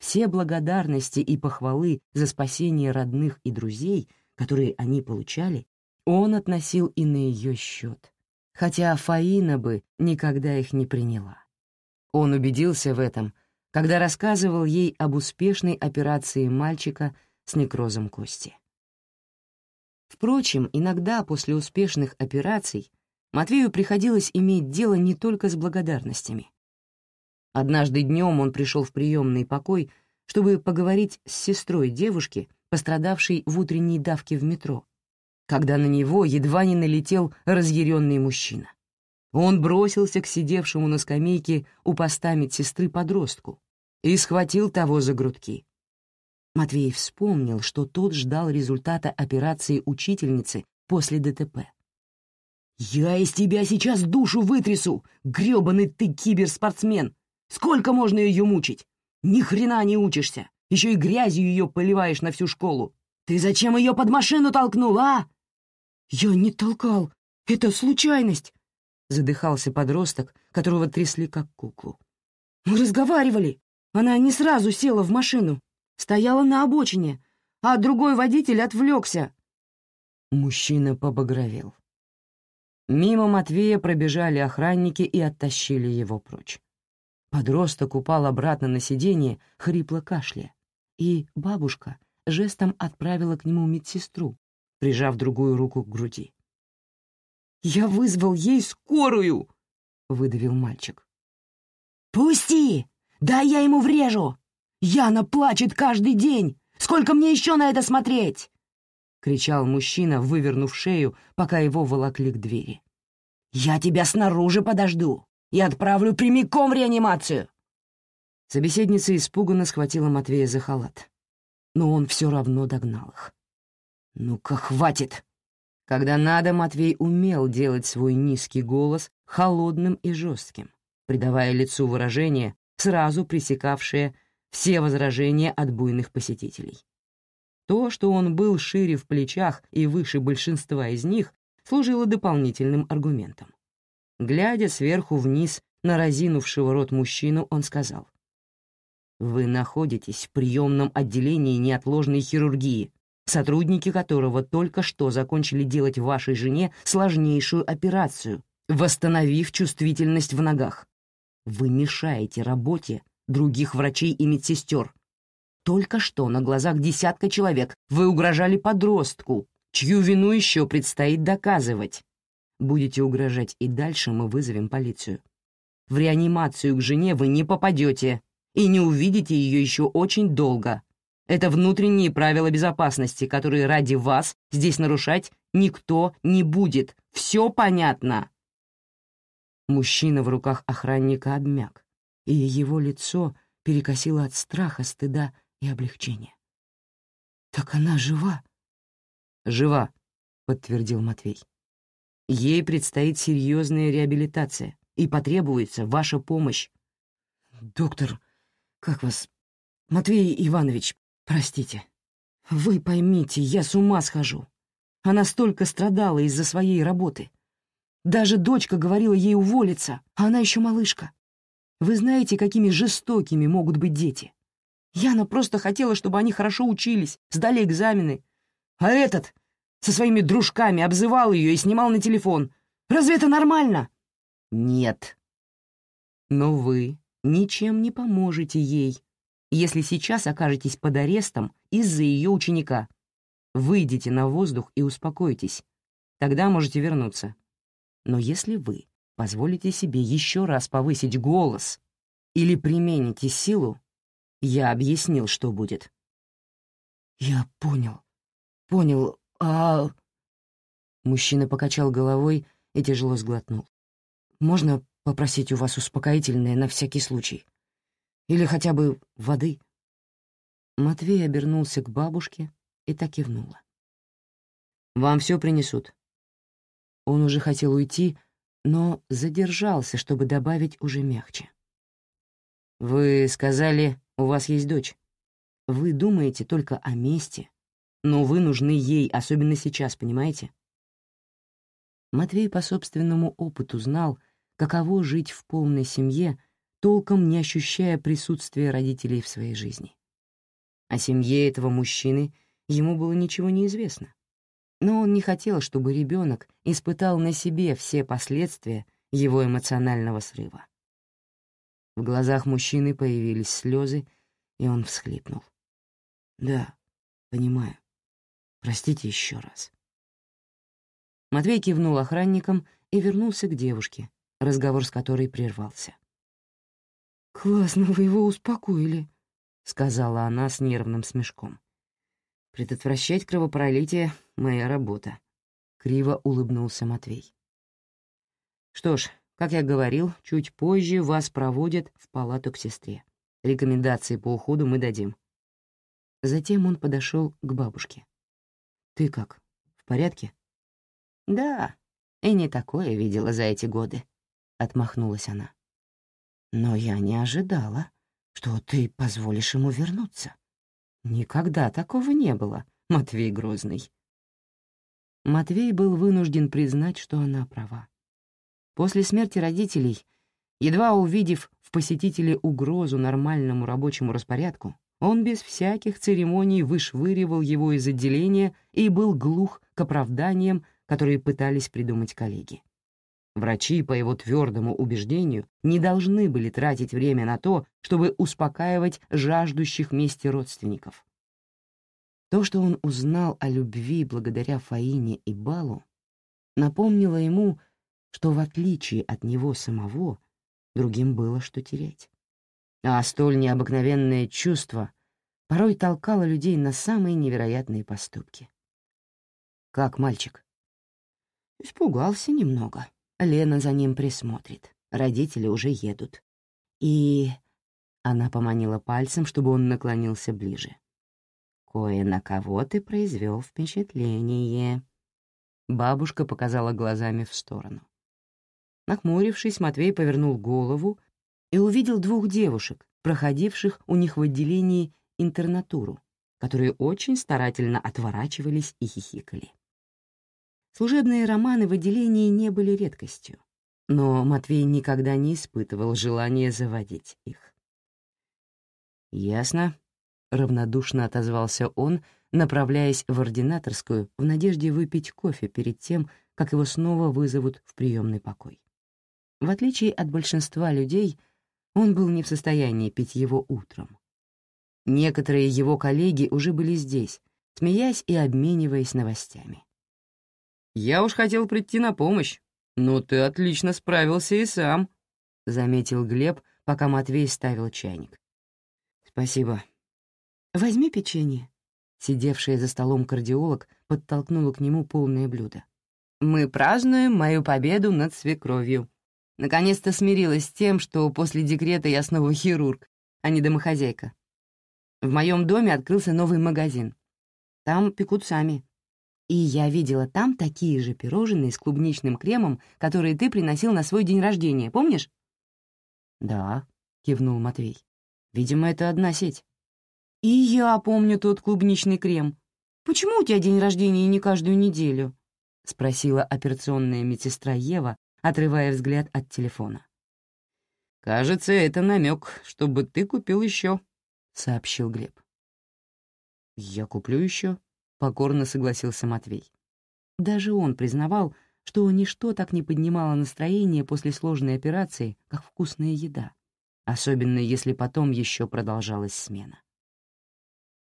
[SPEAKER 2] Все благодарности и похвалы за спасение родных и друзей, которые они получали, он относил и на ее счет, хотя Фаина бы никогда их не приняла. Он убедился в этом, когда рассказывал ей об успешной операции мальчика с некрозом кости. Впрочем, иногда после успешных операций Матвею приходилось иметь дело не только с благодарностями. Однажды днем он пришел в приемный покой, чтобы поговорить с сестрой девушки, пострадавшей в утренней давке в метро, когда на него едва не налетел разъяренный мужчина. Он бросился к сидевшему на скамейке у поста медсестры подростку и схватил того за грудки. Матвей вспомнил, что тот ждал результата операции учительницы после ДТП. «Я из тебя сейчас душу вытрясу, грёбаный ты киберспортсмен! Сколько можно ее мучить? Ни хрена не учишься, еще и грязью ее поливаешь на всю школу. Ты зачем ее под машину толкнул, а?» «Я не толкал, это случайность!» задыхался подросток, которого трясли как куклу. Мы разговаривали. Она не сразу села в машину. Стояла на обочине, а другой водитель отвлекся.
[SPEAKER 3] Мужчина побагровел. Мимо Матвея пробежали охранники и оттащили его прочь. Подросток упал обратно на сиденье, хрипло кашля, и бабушка жестом отправила к нему медсестру, прижав другую руку к груди.
[SPEAKER 2] «Я вызвал ей скорую!» — выдавил мальчик. «Пусти! Да я ему врежу! Яна плачет каждый день! Сколько мне еще на это смотреть?» — кричал мужчина, вывернув шею, пока его волокли к двери. «Я тебя снаружи подожду и отправлю прямиком в реанимацию!»
[SPEAKER 3] Собеседница испуганно схватила Матвея за халат, но он все равно догнал их. «Ну-ка, хватит!» Когда надо, Матвей умел делать свой низкий голос холодным и жестким, придавая лицу выражение, сразу пресекавшее все возражения от буйных посетителей. То, что он был шире в плечах и выше большинства из них, служило дополнительным аргументом. Глядя сверху вниз на разинувшего рот мужчину, он сказал, «Вы находитесь в приемном отделении неотложной хирургии, сотрудники которого только что закончили делать вашей жене сложнейшую операцию, восстановив чувствительность в ногах. Вы мешаете работе других врачей и медсестер. Только что на глазах десятка человек вы угрожали подростку, чью вину еще предстоит доказывать. Будете угрожать и дальше, мы вызовем полицию. В реанимацию к жене вы не попадете и не увидите ее еще очень долго. Это внутренние правила безопасности, которые ради вас здесь нарушать никто не будет. Все понятно?» Мужчина в руках охранника обмяк, и его лицо перекосило от страха, стыда и облегчения.
[SPEAKER 2] «Так она жива?»
[SPEAKER 3] «Жива», — подтвердил Матвей. «Ей предстоит серьезная реабилитация, и потребуется ваша помощь».
[SPEAKER 2] «Доктор, как вас? Матвей Иванович, Простите. Вы поймите, я с ума схожу. Она столько страдала из-за своей работы. Даже дочка говорила ей уволиться, а она еще малышка. Вы знаете, какими жестокими могут быть дети. Яна просто хотела, чтобы они хорошо учились, сдали экзамены. А этот со своими дружками обзывал ее и снимал на телефон. Разве это нормально?
[SPEAKER 3] Нет. Но вы ничем не поможете ей, если сейчас окажетесь под арестом из-за ее ученика. Выйдите на воздух и успокойтесь. Тогда можете вернуться. Но если вы позволите себе еще раз повысить голос или примените силу, я объяснил, что будет.
[SPEAKER 2] «Я понял. Понял. А...»
[SPEAKER 3] Мужчина покачал головой и тяжело сглотнул.
[SPEAKER 2] «Можно попросить у вас успокоительное на всякий случай?» Или хотя бы воды?»
[SPEAKER 3] Матвей обернулся к бабушке и так кивнула. «Вам все принесут». Он уже хотел уйти, но задержался, чтобы добавить уже мягче. «Вы сказали, у вас есть дочь. Вы думаете только о месте, но вы нужны ей, особенно сейчас, понимаете?» Матвей по собственному опыту знал, каково жить в полной семье — толком не ощущая присутствия родителей в своей жизни. О семье этого мужчины ему было ничего не известно. Но он не хотел, чтобы ребенок испытал на себе все последствия его эмоционального срыва. В глазах мужчины появились слезы, и он всхлипнул. «Да, понимаю. Простите еще раз». Матвей кивнул охранникам и вернулся к девушке, разговор с которой прервался.
[SPEAKER 2] «Классно вы его успокоили», —
[SPEAKER 3] сказала она с нервным смешком. «Предотвращать кровопролитие — моя работа», — криво улыбнулся Матвей. «Что ж, как я говорил, чуть позже вас проводят в палату к сестре. Рекомендации по уходу мы дадим». Затем он подошел к бабушке. «Ты как, в порядке?» «Да, и не такое видела за эти годы», — отмахнулась она. Но я не ожидала, что ты позволишь ему вернуться. Никогда такого не было, Матвей Грозный. Матвей был вынужден признать, что она права. После смерти родителей Едва увидев в посетителе угрозу нормальному рабочему распорядку, он без всяких церемоний вышвыривал его из отделения и был глух к оправданиям, которые пытались придумать коллеги. Врачи, по его твердому убеждению, не должны были тратить время на то, чтобы успокаивать жаждущих мести родственников. То, что он узнал о любви благодаря Фаине и Балу, напомнило ему, что в отличие от него самого, другим было что терять. А столь необыкновенное чувство порой толкало людей на самые невероятные поступки. Как мальчик? Испугался немного. Лена за ним присмотрит. Родители уже едут. И... Она поманила пальцем, чтобы он наклонился ближе. «Кое на кого ты произвел впечатление». Бабушка показала глазами в сторону. Нахмурившись, Матвей повернул голову и увидел двух девушек, проходивших у них в отделении интернатуру, которые очень старательно отворачивались и хихикали. Служебные романы в отделении не были редкостью, но Матвей никогда не испытывал желания заводить их. «Ясно», — равнодушно отозвался он, направляясь в ординаторскую в надежде выпить кофе перед тем, как его снова вызовут в приемный покой. В отличие от большинства людей, он был не в состоянии пить его утром. Некоторые его коллеги уже были здесь, смеясь и обмениваясь новостями. «Я уж хотел прийти на помощь, но ты отлично справился и сам», — заметил Глеб, пока Матвей ставил чайник. «Спасибо. Возьми печенье». Сидевшая за столом кардиолог подтолкнула к нему полное блюдо. «Мы празднуем мою победу над свекровью. Наконец-то смирилась с тем, что после декрета я снова хирург, а не домохозяйка. В моем доме открылся новый магазин. Там пекут сами. И я видела там такие же пирожные с клубничным кремом, которые ты приносил на свой день рождения, помнишь?» «Да», — кивнул Матвей. «Видимо, это одна сеть». «И я помню тот клубничный крем. Почему у тебя день рождения не каждую неделю?» — спросила операционная медсестра Ева, отрывая взгляд от телефона. «Кажется, это намек, чтобы ты купил еще», — сообщил Глеб. «Я куплю еще», покорно согласился Матвей. Даже он признавал, что ничто так не поднимало настроение после сложной операции, как вкусная еда, особенно если потом еще продолжалась смена.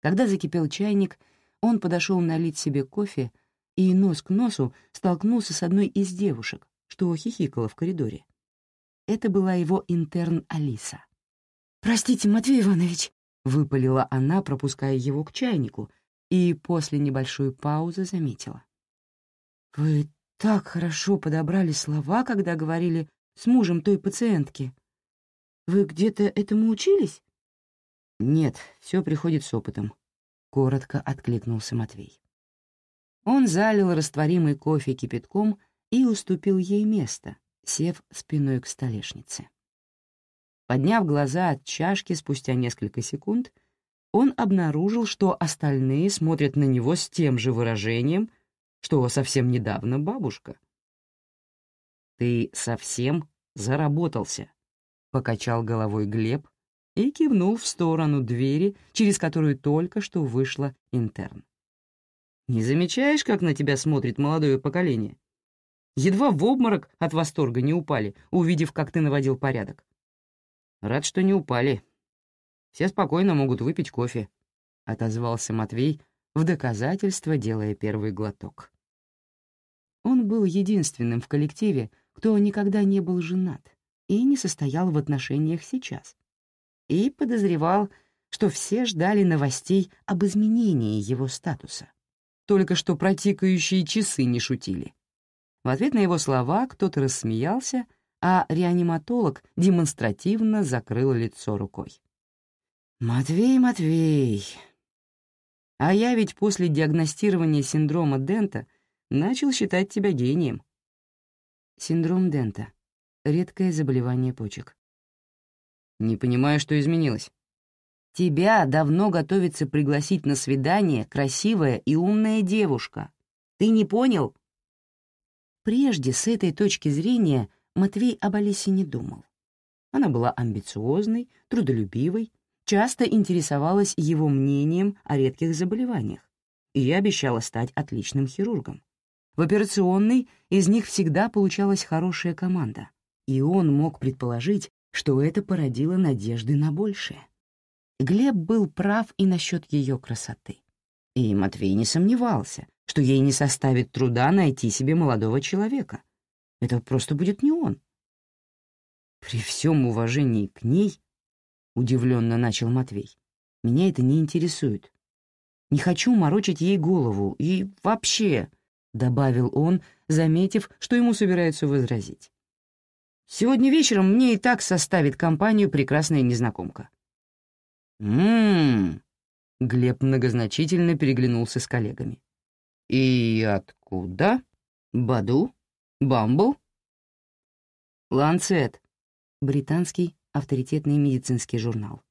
[SPEAKER 3] Когда закипел чайник, он подошел налить себе кофе и нос к носу столкнулся с одной из девушек, что хихикала в коридоре. Это была его интерн Алиса. «Простите, Матвей Иванович», — выпалила она, пропуская его к чайнику, и после небольшой паузы заметила. «Вы так хорошо подобрали слова, когда говорили с мужем той пациентки. Вы где-то этому учились?» «Нет, все приходит с опытом», — коротко откликнулся Матвей. Он залил растворимый кофе кипятком и уступил ей место, сев спиной к столешнице. Подняв глаза от чашки спустя несколько секунд, он обнаружил, что остальные смотрят на него с тем же выражением, что совсем недавно бабушка. «Ты совсем заработался», — покачал головой Глеб и кивнул в сторону двери, через которую только что вышла интерн. «Не замечаешь, как на тебя смотрит молодое поколение? Едва в обморок от восторга не упали, увидев, как ты наводил порядок. Рад, что не упали, все спокойно могут выпить кофе», — отозвался Матвей, в доказательство делая первый глоток. Он был единственным в коллективе, кто никогда не был женат и не состоял в отношениях сейчас, и подозревал, что все ждали новостей об изменении его статуса. Только что протикающие часы не шутили. В ответ на его слова кто-то рассмеялся, а реаниматолог демонстративно закрыл лицо рукой. «Матвей, Матвей, а я ведь после диагностирования синдрома Дента начал считать тебя гением». Синдром Дента — редкое заболевание почек. «Не понимаю, что изменилось». «Тебя давно готовится пригласить на свидание красивая и умная девушка. Ты не понял?» Прежде с этой точки зрения Матвей об Алисе не думал. Она была амбициозной, трудолюбивой, часто интересовалась его мнением о редких заболеваниях и обещала стать отличным хирургом. В операционной из них всегда получалась хорошая команда, и он мог предположить, что это породило надежды на большее. Глеб был прав и насчет ее красоты. И Матвей не сомневался, что ей не составит труда найти себе молодого человека. Это просто будет не он. При всем уважении к ней, удивленно начал Матвей, меня это не интересует. Не хочу морочить ей голову и вообще, добавил он, заметив, что ему собираются возразить. Сегодня вечером мне и так составит компанию прекрасная незнакомка. «М-м-м», Глеб многозначительно переглянулся с коллегами. «И откуда? Баду? Бамбл?» «Ланцет», британский авторитетный медицинский журнал.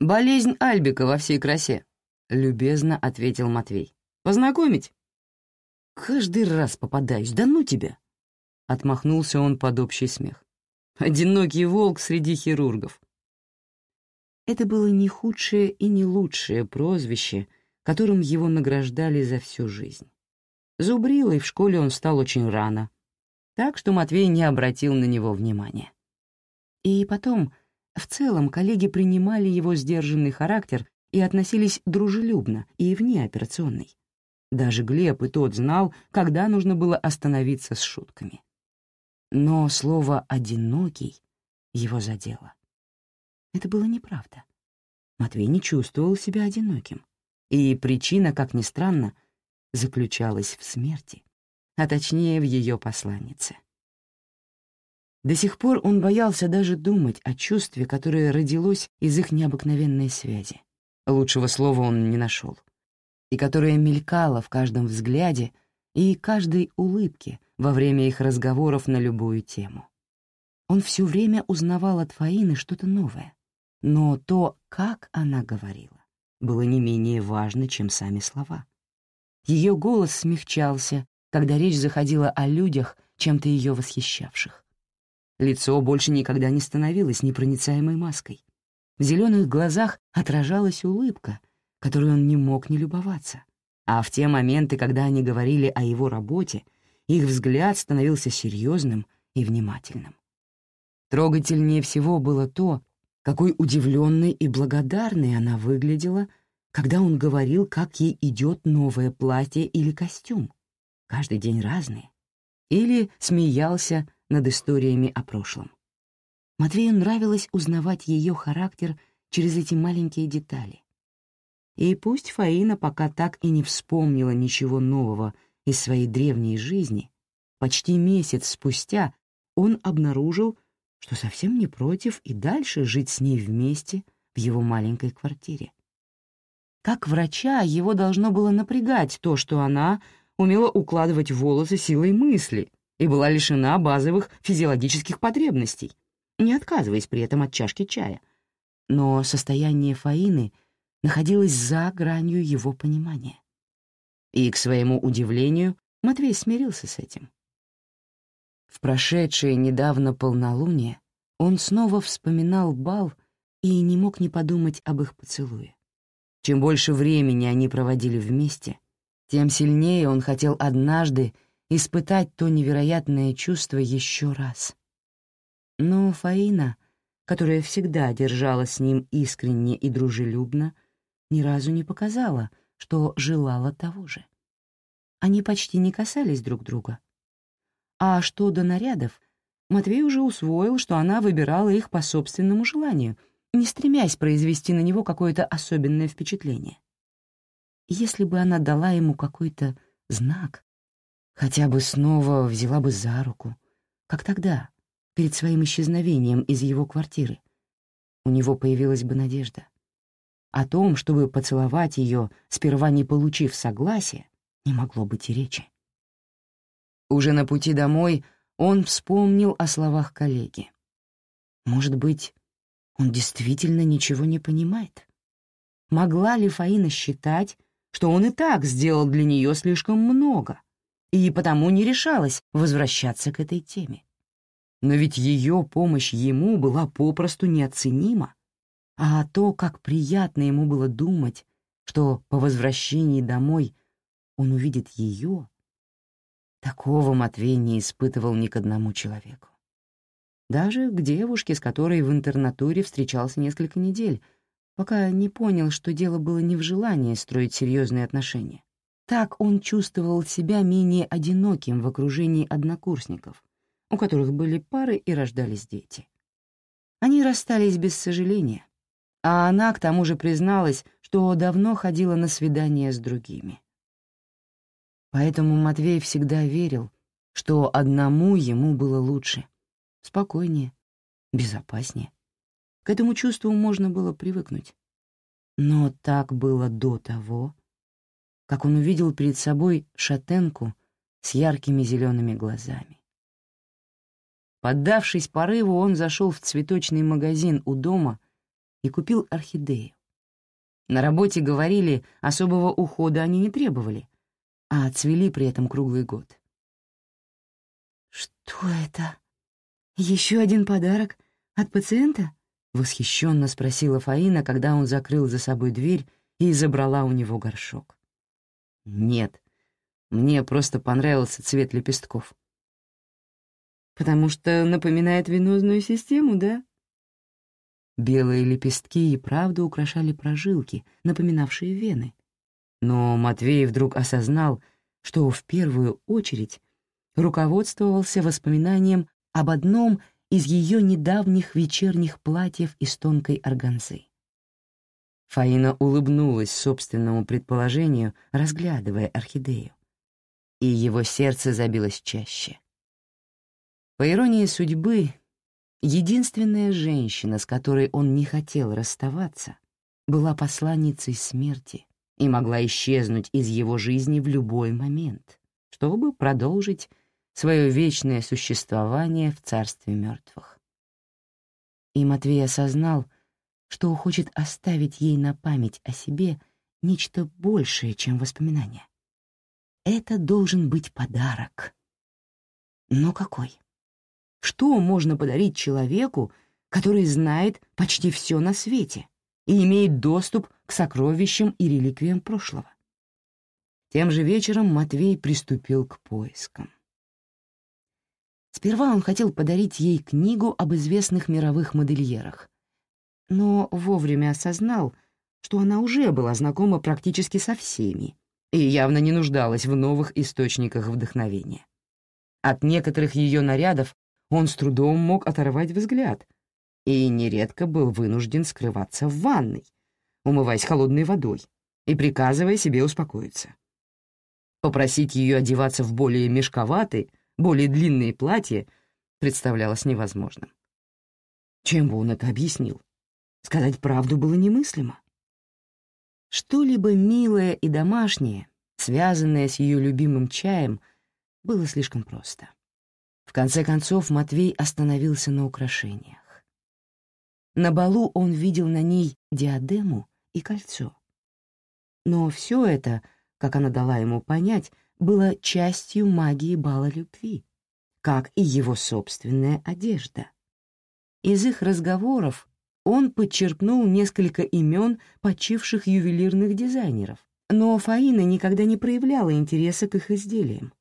[SPEAKER 3] «Болезнь Альбика во всей красе», — любезно ответил Матвей. «Познакомить?» «Каждый раз попадаюсь, да ну тебя!» Отмахнулся он под общий смех. «Одинокий волк среди хирургов. Это было не худшее и не лучшее прозвище, которым его награждали за всю жизнь. Зубрилой в школе он стал очень рано, так что Матвей не обратил на него внимания. И потом, в целом, коллеги принимали его сдержанный характер и относились дружелюбно и вне операционной. Даже Глеб и тот знал, когда нужно было остановиться с шутками. Но слово «одинокий» его задело. Это было неправда. Матвей не чувствовал себя одиноким. И причина, как ни странно, заключалась в смерти, а точнее в ее посланнице. До сих пор он боялся даже думать о чувстве, которое родилось из их необыкновенной связи. Лучшего слова он не нашел. И которое мелькало в каждом взгляде и каждой улыбке во время их разговоров на любую тему. Он все время узнавал от Фаины что-то новое, но то, как она говорила, было не менее важно, чем сами слова. Ее голос смягчался, когда речь заходила о людях, чем-то ее восхищавших. Лицо больше никогда не становилось непроницаемой маской. В зеленых глазах отражалась улыбка, которой он не мог не любоваться. А в те моменты, когда они говорили о его работе, их взгляд становился серьезным и внимательным. Трогательнее всего было то, какой удивленной и благодарной она выглядела, когда он говорил, как ей идет новое платье или костюм. Каждый день разные. Или смеялся над историями о прошлом. Матвею нравилось узнавать ее характер через эти маленькие детали. И пусть Фаина пока так и не вспомнила ничего нового из своей древней жизни, почти месяц спустя он обнаружил, что совсем не против и дальше жить с ней вместе в его маленькой квартире. Как врача его должно было напрягать то, что она умела укладывать волосы силой мысли и была лишена базовых физиологических потребностей, не отказываясь при этом от чашки чая. Но состояние Фаины находилось за гранью его понимания. И, к своему удивлению, Матвей смирился с этим. В прошедшее недавно полнолуние он снова вспоминал бал и не мог не подумать об их поцелуе. Чем больше времени они проводили вместе, тем сильнее он хотел однажды испытать то невероятное чувство еще раз. Но Фаина, которая всегда держала с ним искренне и дружелюбно, ни разу не показала, что желала того же. Они почти не касались друг друга, а что до нарядов, Матвей уже усвоил, что она выбирала их по собственному желанию, не стремясь произвести на него какое-то особенное впечатление. Если бы она дала ему какой-то знак, хотя бы снова взяла бы за руку, как тогда, перед своим исчезновением из его квартиры, у него появилась бы надежда. О том, чтобы поцеловать ее, сперва не получив согласия, не могло быть и речи. Уже на пути домой он вспомнил о словах коллеги. Может быть, он действительно ничего не понимает? Могла ли Фаина считать, что он и так сделал для нее слишком много, и потому не решалась возвращаться к этой теме? но ведь ее помощь ему была попросту неоценима. А то, как приятно ему было думать, что по возвращении домой он увидит ее, такого Матвей не испытывал ни к одному человеку. Даже к девушке, с которой в интернатуре встречался несколько недель, пока не понял, что дело было не в желании строить серьезные отношения. Так он чувствовал себя менее одиноким в окружении однокурсников, у которых были пары и рождались дети. Они расстались без сожаления, а она к тому же призналась, что давно ходила на свидания с другими. Поэтому Матвей всегда верил, что одному ему было лучше, спокойнее, безопаснее. К этому чувству можно было привыкнуть. Но так было до того, как он увидел перед собой шатенку с яркими зелеными глазами. Поддавшись порыву, он зашел в цветочный магазин у дома и купил орхидею. На работе говорили, особого ухода они не требовали, а цвели при этом круглый год.
[SPEAKER 2] «Что это? Еще один подарок от пациента?»
[SPEAKER 3] — восхищенно спросила Фаина, когда он закрыл за собой дверь и забрала у него горшок. Нет, мне просто понравился цвет лепестков.
[SPEAKER 2] Потому что напоминает венозную систему, да?
[SPEAKER 3] Белые лепестки и правда украшали прожилки, напоминавшие вены. Но Матвей вдруг осознал, что в первую очередь руководствовался воспоминанием об одном из ее недавних вечерних платьев из тонкой органзы. Фаина улыбнулась собственному предположению, разглядывая орхидею. И его сердце забилось чаще. По иронии судьбы, единственная женщина, с которой он не хотел расставаться, была посланницей смерти и могла исчезнуть из его жизни в любой момент, чтобы продолжить свое вечное существование в царстве мертвых. И Матвей осознал, что хочет оставить ей на память о себе нечто большее, чем воспоминания. Это должен быть подарок. Но какой? Что можно подарить человеку, который знает почти все на свете и имеет доступ к сокровищам и реликвиям прошлого? Тем же вечером Матвей приступил к поискам. Сперва он хотел подарить ей книгу об известных мировых модельерах, но вовремя осознал, что она уже была знакома практически со всеми и явно не нуждалась в новых источниках вдохновения. От некоторых ее нарядов он с трудом мог оторвать взгляд и нередко был вынужден скрываться в ванной, умываясь холодной водой и приказывая себе успокоиться. Попросить ее одеваться в более мешковатые, более длинные платья представлялось невозможным. Чем бы он это объяснил? Сказать правду было немыслимо. Что-либо милое и домашнее, связанное с ее любимым чаем, было слишком просто. В конце концов Матвей остановился на украшениях. На балу он видел на ней диадему и кольцо. Но все это, как она дала ему понять, было частью магии бала любви, как и его собственная одежда. Из их разговоров он подчеркнул несколько имен почивших ювелирных дизайнеров, но Фаина никогда не проявляла интереса к их изделиям.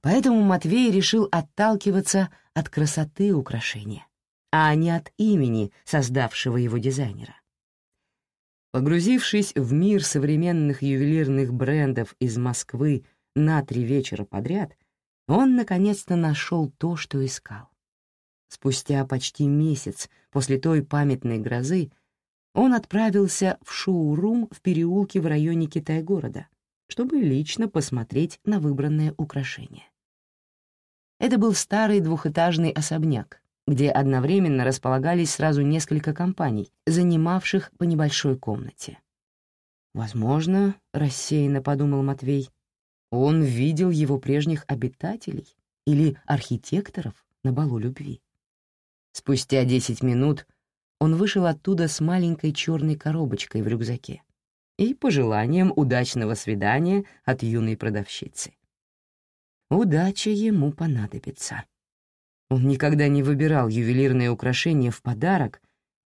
[SPEAKER 3] Поэтому Матвей решил отталкиваться от красоты украшения, а не от имени создавшего его дизайнера. Погрузившись в мир современных ювелирных брендов из Москвы на три вечера подряд, он наконец-то нашел то, что искал. Спустя почти месяц после той памятной грозы он отправился в шоу-рум в переулке в районе Китай-города, чтобы лично посмотреть на выбранное украшение. Это был старый двухэтажный особняк, где одновременно располагались сразу несколько компаний, занимавших по небольшой комнате. «Возможно, — рассеянно подумал Матвей, — он видел его прежних обитателей или архитекторов на балу любви. Спустя десять минут он вышел оттуда с маленькой черной коробочкой в рюкзаке и пожеланием удачного свидания от юной продавщицы. Удача ему понадобится. Он никогда не выбирал ювелирные украшения в подарок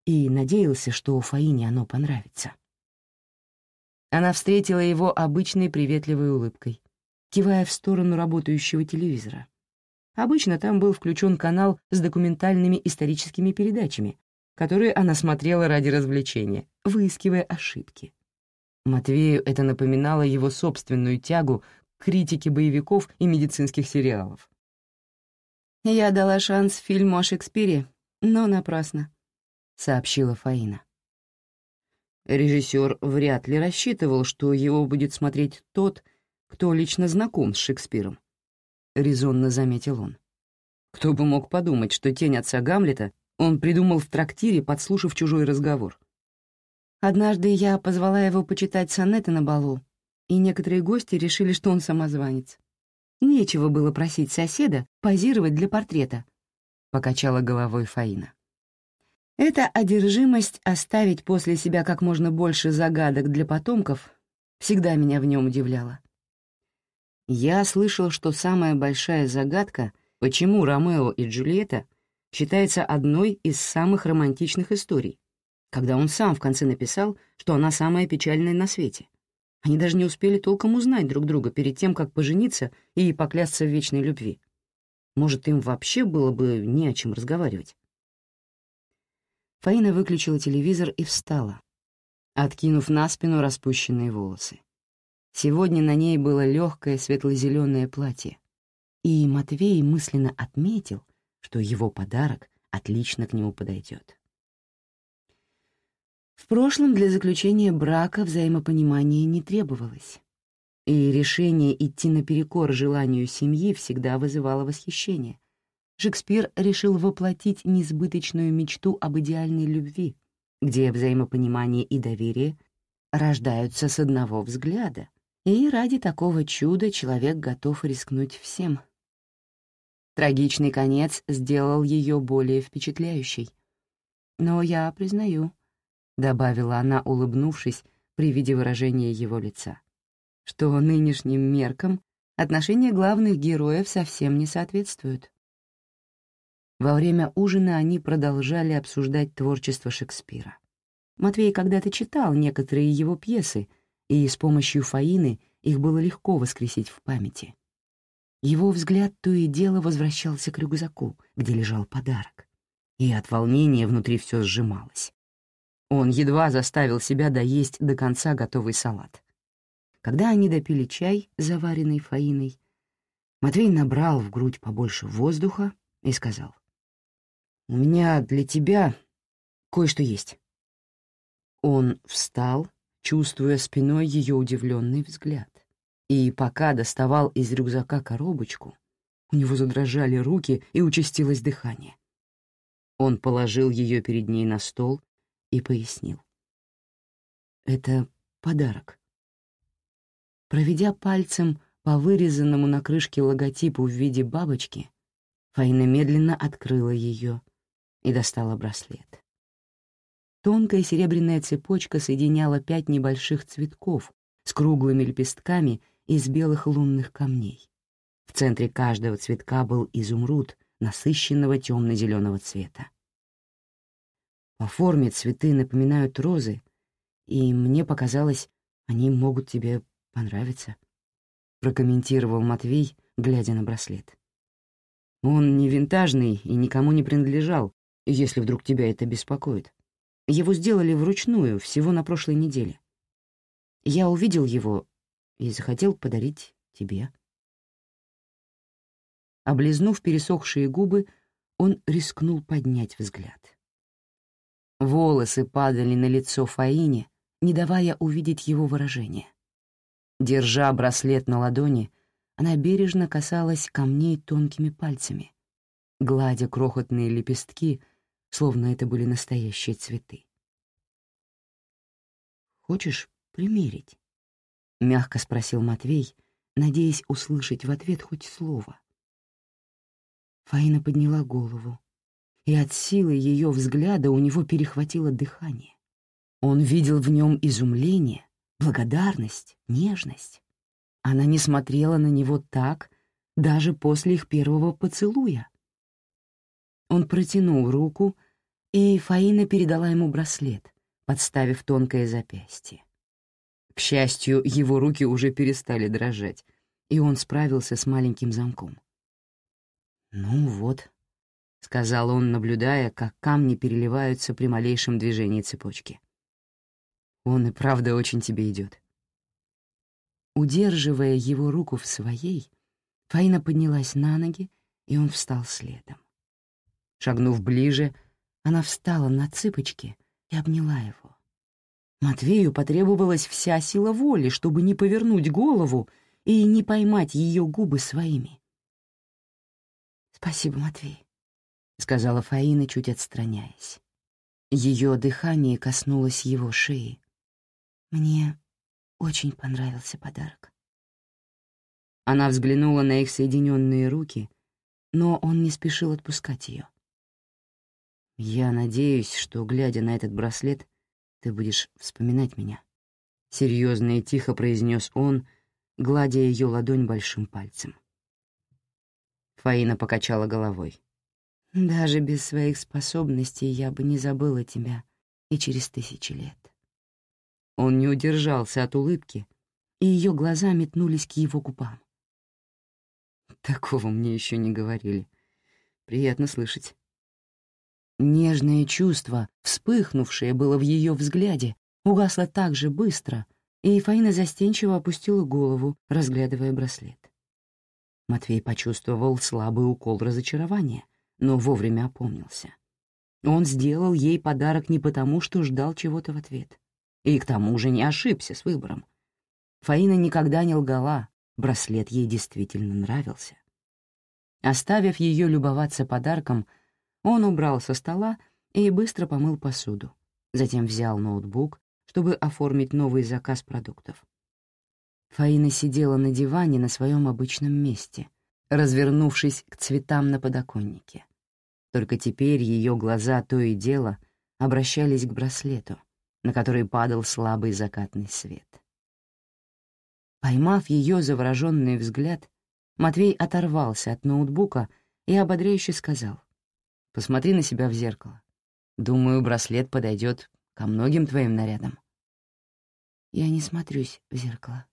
[SPEAKER 3] и надеялся, что Фаине оно понравится. Она встретила его обычной приветливой улыбкой, кивая в сторону работающего телевизора. Обычно там был включен канал с документальными историческими передачами, которые она смотрела ради развлечения, выискивая ошибки. Матвею это напоминало его собственную тягу к критике боевиков и медицинских сериалов.
[SPEAKER 2] «Я дала шанс фильму о Шекспире, но напрасно», — сообщила Фаина.
[SPEAKER 3] Режиссер вряд ли рассчитывал, что его будет смотреть тот, кто лично знаком с Шекспиром. — резонно заметил он. Кто бы мог подумать, что тень отца Гамлета он придумал в трактире, подслушав чужой разговор.
[SPEAKER 2] Однажды я позвала его почитать сонеты на балу, и некоторые гости решили, что он самозванец. Нечего было просить соседа позировать для портрета, — покачала головой Фаина. Эта одержимость оставить после себя как можно больше загадок для потомков всегда меня в нем удивляла.
[SPEAKER 3] Я слышал, что самая большая загадка, почему Ромео и Джульетта считается одной из самых романтичных историй, когда он сам в конце написал, что она самая печальная на свете. Они даже не успели толком узнать друг друга перед тем, как пожениться и поклясться в вечной любви. Может, им вообще было бы не о чем разговаривать.
[SPEAKER 2] Фаина выключила телевизор и встала, откинув на спину распущенные волосы. Сегодня на ней было легкое светло-зеленое платье, и Матвей мысленно отметил, что его подарок отлично к нему подойдет. В прошлом для заключения брака взаимопонимания не требовалось, и решение идти наперекор желанию семьи всегда вызывало восхищение. Шекспир решил воплотить несбыточную мечту об идеальной любви, где взаимопонимание и доверие рождаются с одного взгляда, и ради такого чуда человек готов рискнуть всем. Трагичный конец сделал ее более впечатляющей. «Но я признаю», — добавила она, улыбнувшись при виде выражения его лица, что нынешним меркам отношения главных героев совсем не соответствуют. Во время ужина они продолжали обсуждать творчество Шекспира. Матвей когда-то читал некоторые его пьесы — и с помощью Фаины их было легко воскресить в памяти. Его взгляд то и дело возвращался к рюкзаку, где лежал подарок, и от волнения внутри все сжималось. Он едва заставил себя доесть до конца готовый салат. Когда они допили чай, заваренный Фаиной, Матвей набрал в грудь побольше воздуха и сказал, «У меня для тебя кое-что есть». Он встал чувствуя спиной ее удивленный взгляд. И пока доставал из рюкзака коробочку, у него задрожали руки и участилось дыхание. Он положил ее перед ней на стол и пояснил. «Это подарок». Проведя пальцем по вырезанному на крышке логотипу в виде бабочки, Фаина медленно открыла ее и достала браслет. Тонкая серебряная цепочка соединяла пять небольших цветков с круглыми лепестками из белых лунных камней. В центре каждого цветка был изумруд насыщенного темно-зеленого цвета. По форме цветы напоминают розы, и мне показалось, они могут тебе понравиться, — прокомментировал Матвей, глядя на браслет. Он не винтажный и никому не принадлежал, если вдруг тебя это беспокоит. Его сделали вручную всего на прошлой неделе. Я увидел его и захотел подарить тебе. Облизнув пересохшие губы, он рискнул поднять взгляд. Волосы падали на лицо Фаине, не давая увидеть его выражение. Держа браслет на ладони, она бережно касалась камней тонкими пальцами, гладя крохотные лепестки — словно это были настоящие цветы. «Хочешь примерить?» — мягко спросил Матвей, надеясь услышать в ответ хоть слово. Фаина подняла голову, и от силы ее взгляда у него перехватило дыхание. Он видел в нем изумление, благодарность, нежность. Она не смотрела на него так даже после их первого поцелуя.
[SPEAKER 3] Он протянул руку, и Фаина передала ему браслет, подставив тонкое запястье. К счастью, его руки уже перестали дрожать, и он справился с маленьким замком. «Ну вот», — сказал он, наблюдая, как камни переливаются при малейшем движении цепочки. «Он и правда очень тебе идет. Удерживая его руку в своей, Фаина поднялась на ноги, и он встал следом. Шагнув ближе, она встала на цыпочки и обняла его. Матвею потребовалась вся сила воли, чтобы не повернуть голову и не поймать ее губы своими. «Спасибо, Матвей», — сказала Фаина, чуть отстраняясь. Ее дыхание коснулось его шеи. «Мне очень понравился подарок». Она взглянула на их соединенные руки, но он не спешил отпускать ее. «Я надеюсь, что, глядя на этот браслет, ты будешь вспоминать меня», — серьезно и тихо произнес он, гладя ее ладонь большим пальцем. Фаина покачала головой. «Даже без своих способностей я бы не забыла тебя и через тысячи лет». Он не удержался от улыбки, и ее глаза метнулись к его губам. Такого мне еще не говорили. Приятно слышать. Нежное чувство, вспыхнувшее было в ее взгляде, угасло так же быстро, и Фаина застенчиво опустила голову, разглядывая браслет. Матвей почувствовал слабый укол разочарования, но вовремя опомнился. Он сделал ей подарок не потому, что ждал чего-то в ответ. И к тому же не ошибся с выбором. Фаина никогда не лгала, браслет ей действительно нравился. Оставив ее любоваться подарком, он убрал со стола и быстро помыл посуду. Затем взял ноутбук, чтобы оформить новый заказ продуктов. Фаина сидела на диване на своем обычном месте, развернувшись к цветам на подоконнике. Только теперь ее глаза то и дело обращались к браслету, на который падал слабый закатный свет. Поймав ее завороженный взгляд, Матвей оторвался от ноутбука и ободряюще сказал. Посмотри на себя в зеркало. Думаю, браслет подойдет ко многим твоим нарядам. Я не смотрюсь в зеркало.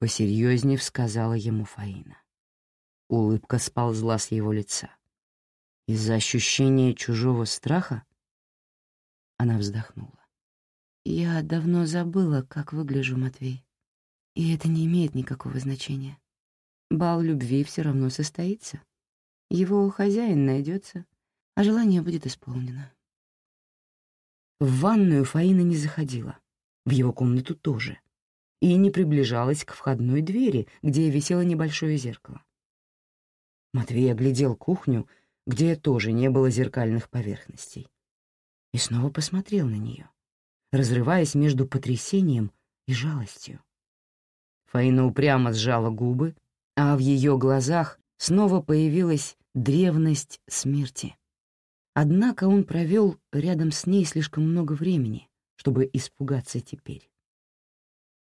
[SPEAKER 3] Посерьезнее сказала ему Фаина. Улыбка сползла с его лица. Из-за ощущения чужого страха она вздохнула. «Я давно забыла, как выгляжу, Матвей. И это не имеет никакого значения. Бал любви все равно состоится. Его хозяин найдется, а желание будет исполнено. В ванную Фаина не заходила, в его комнату тоже, и не приближалась к входной двери, где висело небольшое зеркало. Матвей оглядел кухню, где тоже не было зеркальных поверхностей, и снова посмотрел на нее, разрываясь между потрясением и жалостью. Фаина упрямо сжала губы, а в ее глазах снова появилась древность смерти. Однако он провел рядом с ней слишком много времени, чтобы испугаться теперь.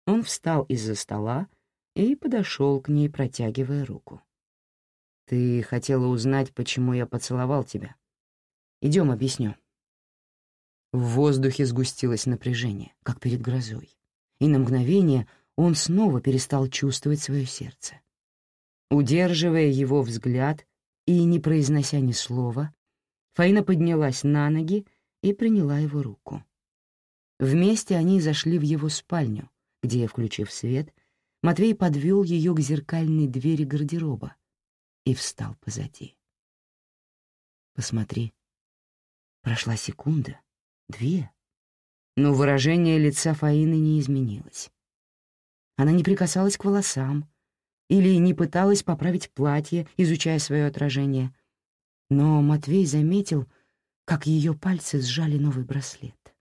[SPEAKER 3] Он встал из-за стола и подошел к ней, протягивая руку. «Ты хотела узнать, почему я поцеловал тебя? Идем, объясню». В воздухе сгустилось напряжение, как перед грозой, и на мгновение он снова перестал чувствовать свое сердце. Удерживая его взгляд и не произнося ни слова, Фаина поднялась на ноги и приняла его руку. Вместе они зашли в его спальню, где, включив свет, Матвей подвел ее к зеркальной двери гардероба и встал позади. «Посмотри. Прошла секунда, две, но выражение лица Фаины не изменилось. Она не прикасалась к волосам или не пыталась поправить платье, изучая свое отражение — но Матвей заметил, как ее пальцы сжали новый браслет.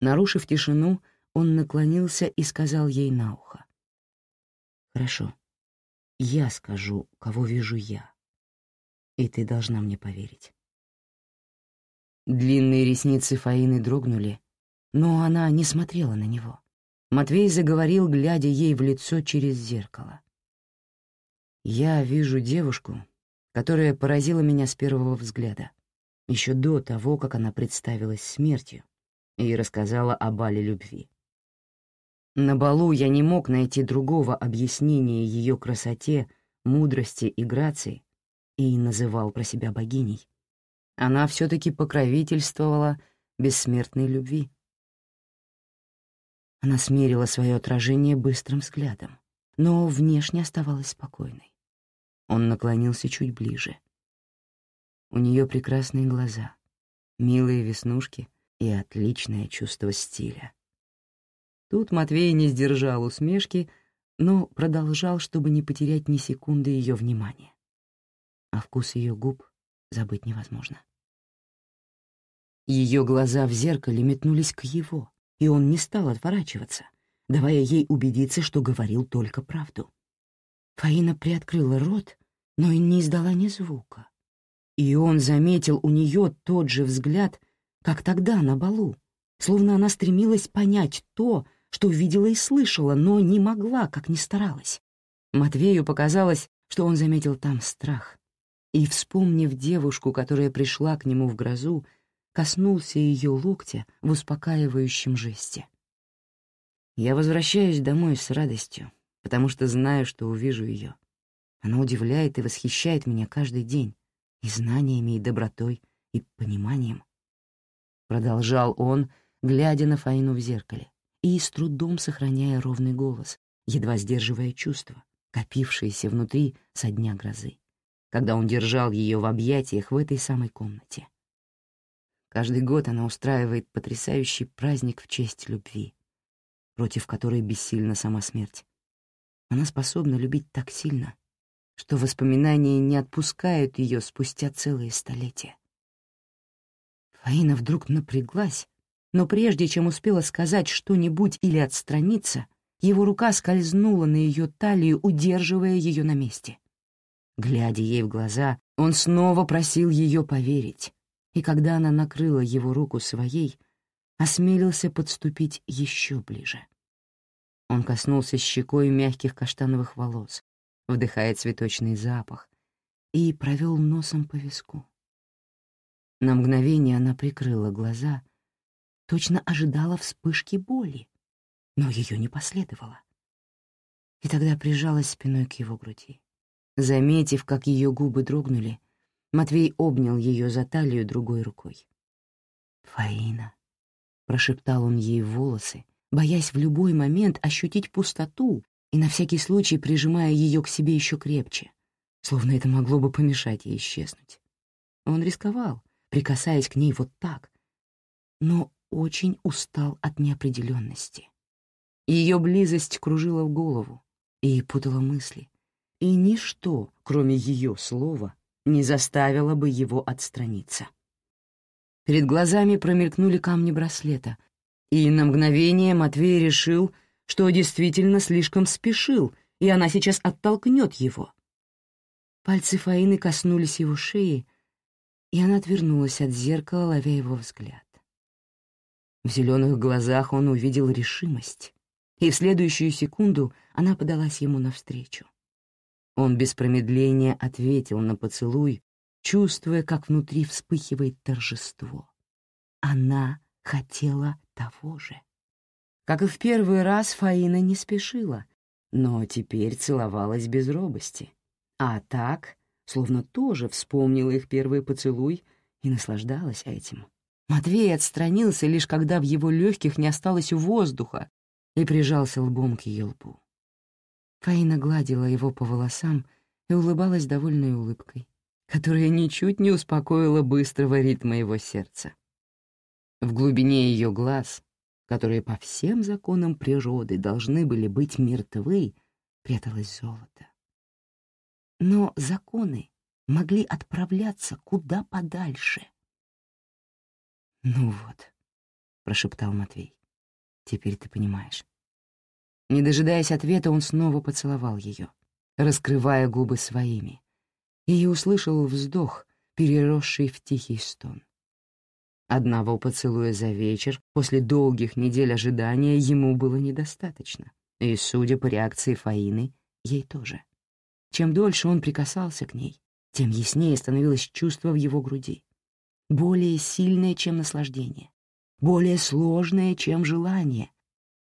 [SPEAKER 3] Нарушив тишину, он наклонился и сказал ей на ухо. «Хорошо, я скажу, кого вижу я, и ты должна мне поверить». Длинные ресницы Фаины дрогнули, но она не смотрела на него. Матвей заговорил, глядя ей в лицо через зеркало. «Я вижу девушку, которая поразила меня с первого взгляда, еще до того, как она представилась смертью и рассказала о бале любви. На балу я не мог найти другого объяснения ее красоте, мудрости и грации и называл про себя богиней. Она все-таки покровительствовала бессмертной любви. Она смерила свое отражение быстрым взглядом, но внешне оставалась спокойной. Он наклонился чуть ближе. У нее прекрасные глаза, милые веснушки и отличное чувство стиля. Тут Матвей не сдержал усмешки, но продолжал, чтобы не потерять ни секунды ее внимания. А вкус ее губ забыть невозможно. Ее глаза в зеркале метнулись к его, и он не стал отворачиваться, давая ей убедиться, что говорил только правду. Фаина приоткрыла рот, но и не издала ни звука. И он заметил у нее тот же взгляд, как тогда на балу, словно она стремилась понять то, что видела и слышала, но не могла, как ни старалась. Матвею показалось, что он заметил там страх. И, вспомнив девушку, которая пришла к нему в грозу, коснулся ее локтя в успокаивающем жесте. Я возвращаюсь домой с радостью, потому что знаю, что увижу ее. Она удивляет и восхищает меня каждый день и знаниями, и добротой, и пониманием. Продолжал он, глядя на Фаину в зеркале и с трудом сохраняя ровный голос, едва сдерживая чувства, копившиеся внутри со дня грозы, когда он держал ее в объятиях в этой самой комнате. Каждый год она устраивает потрясающий праздник в честь любви, против которой бессильна сама смерть. Она способна любить так сильно, что воспоминания не отпускают ее спустя целые столетия. Фаина вдруг напряглась, но прежде чем успела сказать что-нибудь или отстраниться, его рука скользнула на ее талию, удерживая ее на месте. Глядя ей в глаза, он снова просил ее поверить, и когда она накрыла его руку своей, осмелился подступить еще ближе. Он коснулся щекой мягких каштановых волос, вдыхая цветочный запах, и провел носом по виску. На мгновение она прикрыла глаза, точно ожидала вспышки боли, но ее не последовало. И тогда прижалась спиной к его груди. Заметив, как ее губы дрогнули, Матвей обнял ее за талию другой рукой. «Фаина», — прошептал он ей в волосы, боясь в любой момент ощутить пустоту и на всякий случай прижимая ее к себе еще крепче, словно это могло бы помешать ей исчезнуть. Он рисковал, прикасаясь к ней вот так, но очень устал от неопределенности. Ее близость кружила в голову и путала мысли, и ничто, кроме ее слова, не заставило бы его отстраниться. Перед глазами промелькнули камни браслета, и на мгновение Матвей решил, что действительно слишком спешил, и она сейчас оттолкнет его. Пальцы Фаины коснулись его шеи, и она отвернулась от зеркала, ловя его взгляд. В зеленых глазах он увидел решимость, и в следующую секунду она подалась ему навстречу. Он без промедления ответил на поцелуй, чувствуя, как внутри вспыхивает торжество. Она хотела того же. Как и в первый раз, Фаина не спешила, но теперь целовалась без робости. А так, словно тоже вспомнила их первый поцелуй и наслаждалась этим. Матвей отстранился лишь когда в его легких не осталось воздуха и прижался лбом к ее лбу. Фаина гладила его по волосам и улыбалась довольной улыбкой, которая ничуть не успокоила быстрого ритма его сердца. В глубине ее глаз, которые по всем законам природы должны были быть мертвы, пряталось золото. Но законы могли отправляться куда подальше. «Ну вот», — прошептал Матвей, — «теперь ты понимаешь». Не дожидаясь ответа, он снова поцеловал ее, раскрывая губы своими, и услышал вздох, переросший в тихий стон. Одного поцелуя за вечер после долгих недель ожидания ему было недостаточно, и, судя по реакции Фаины, ей тоже. Чем дольше он прикасался к ней, тем яснее становилось чувство в его груди. Более сильное, чем наслаждение. Более сложное, чем желание.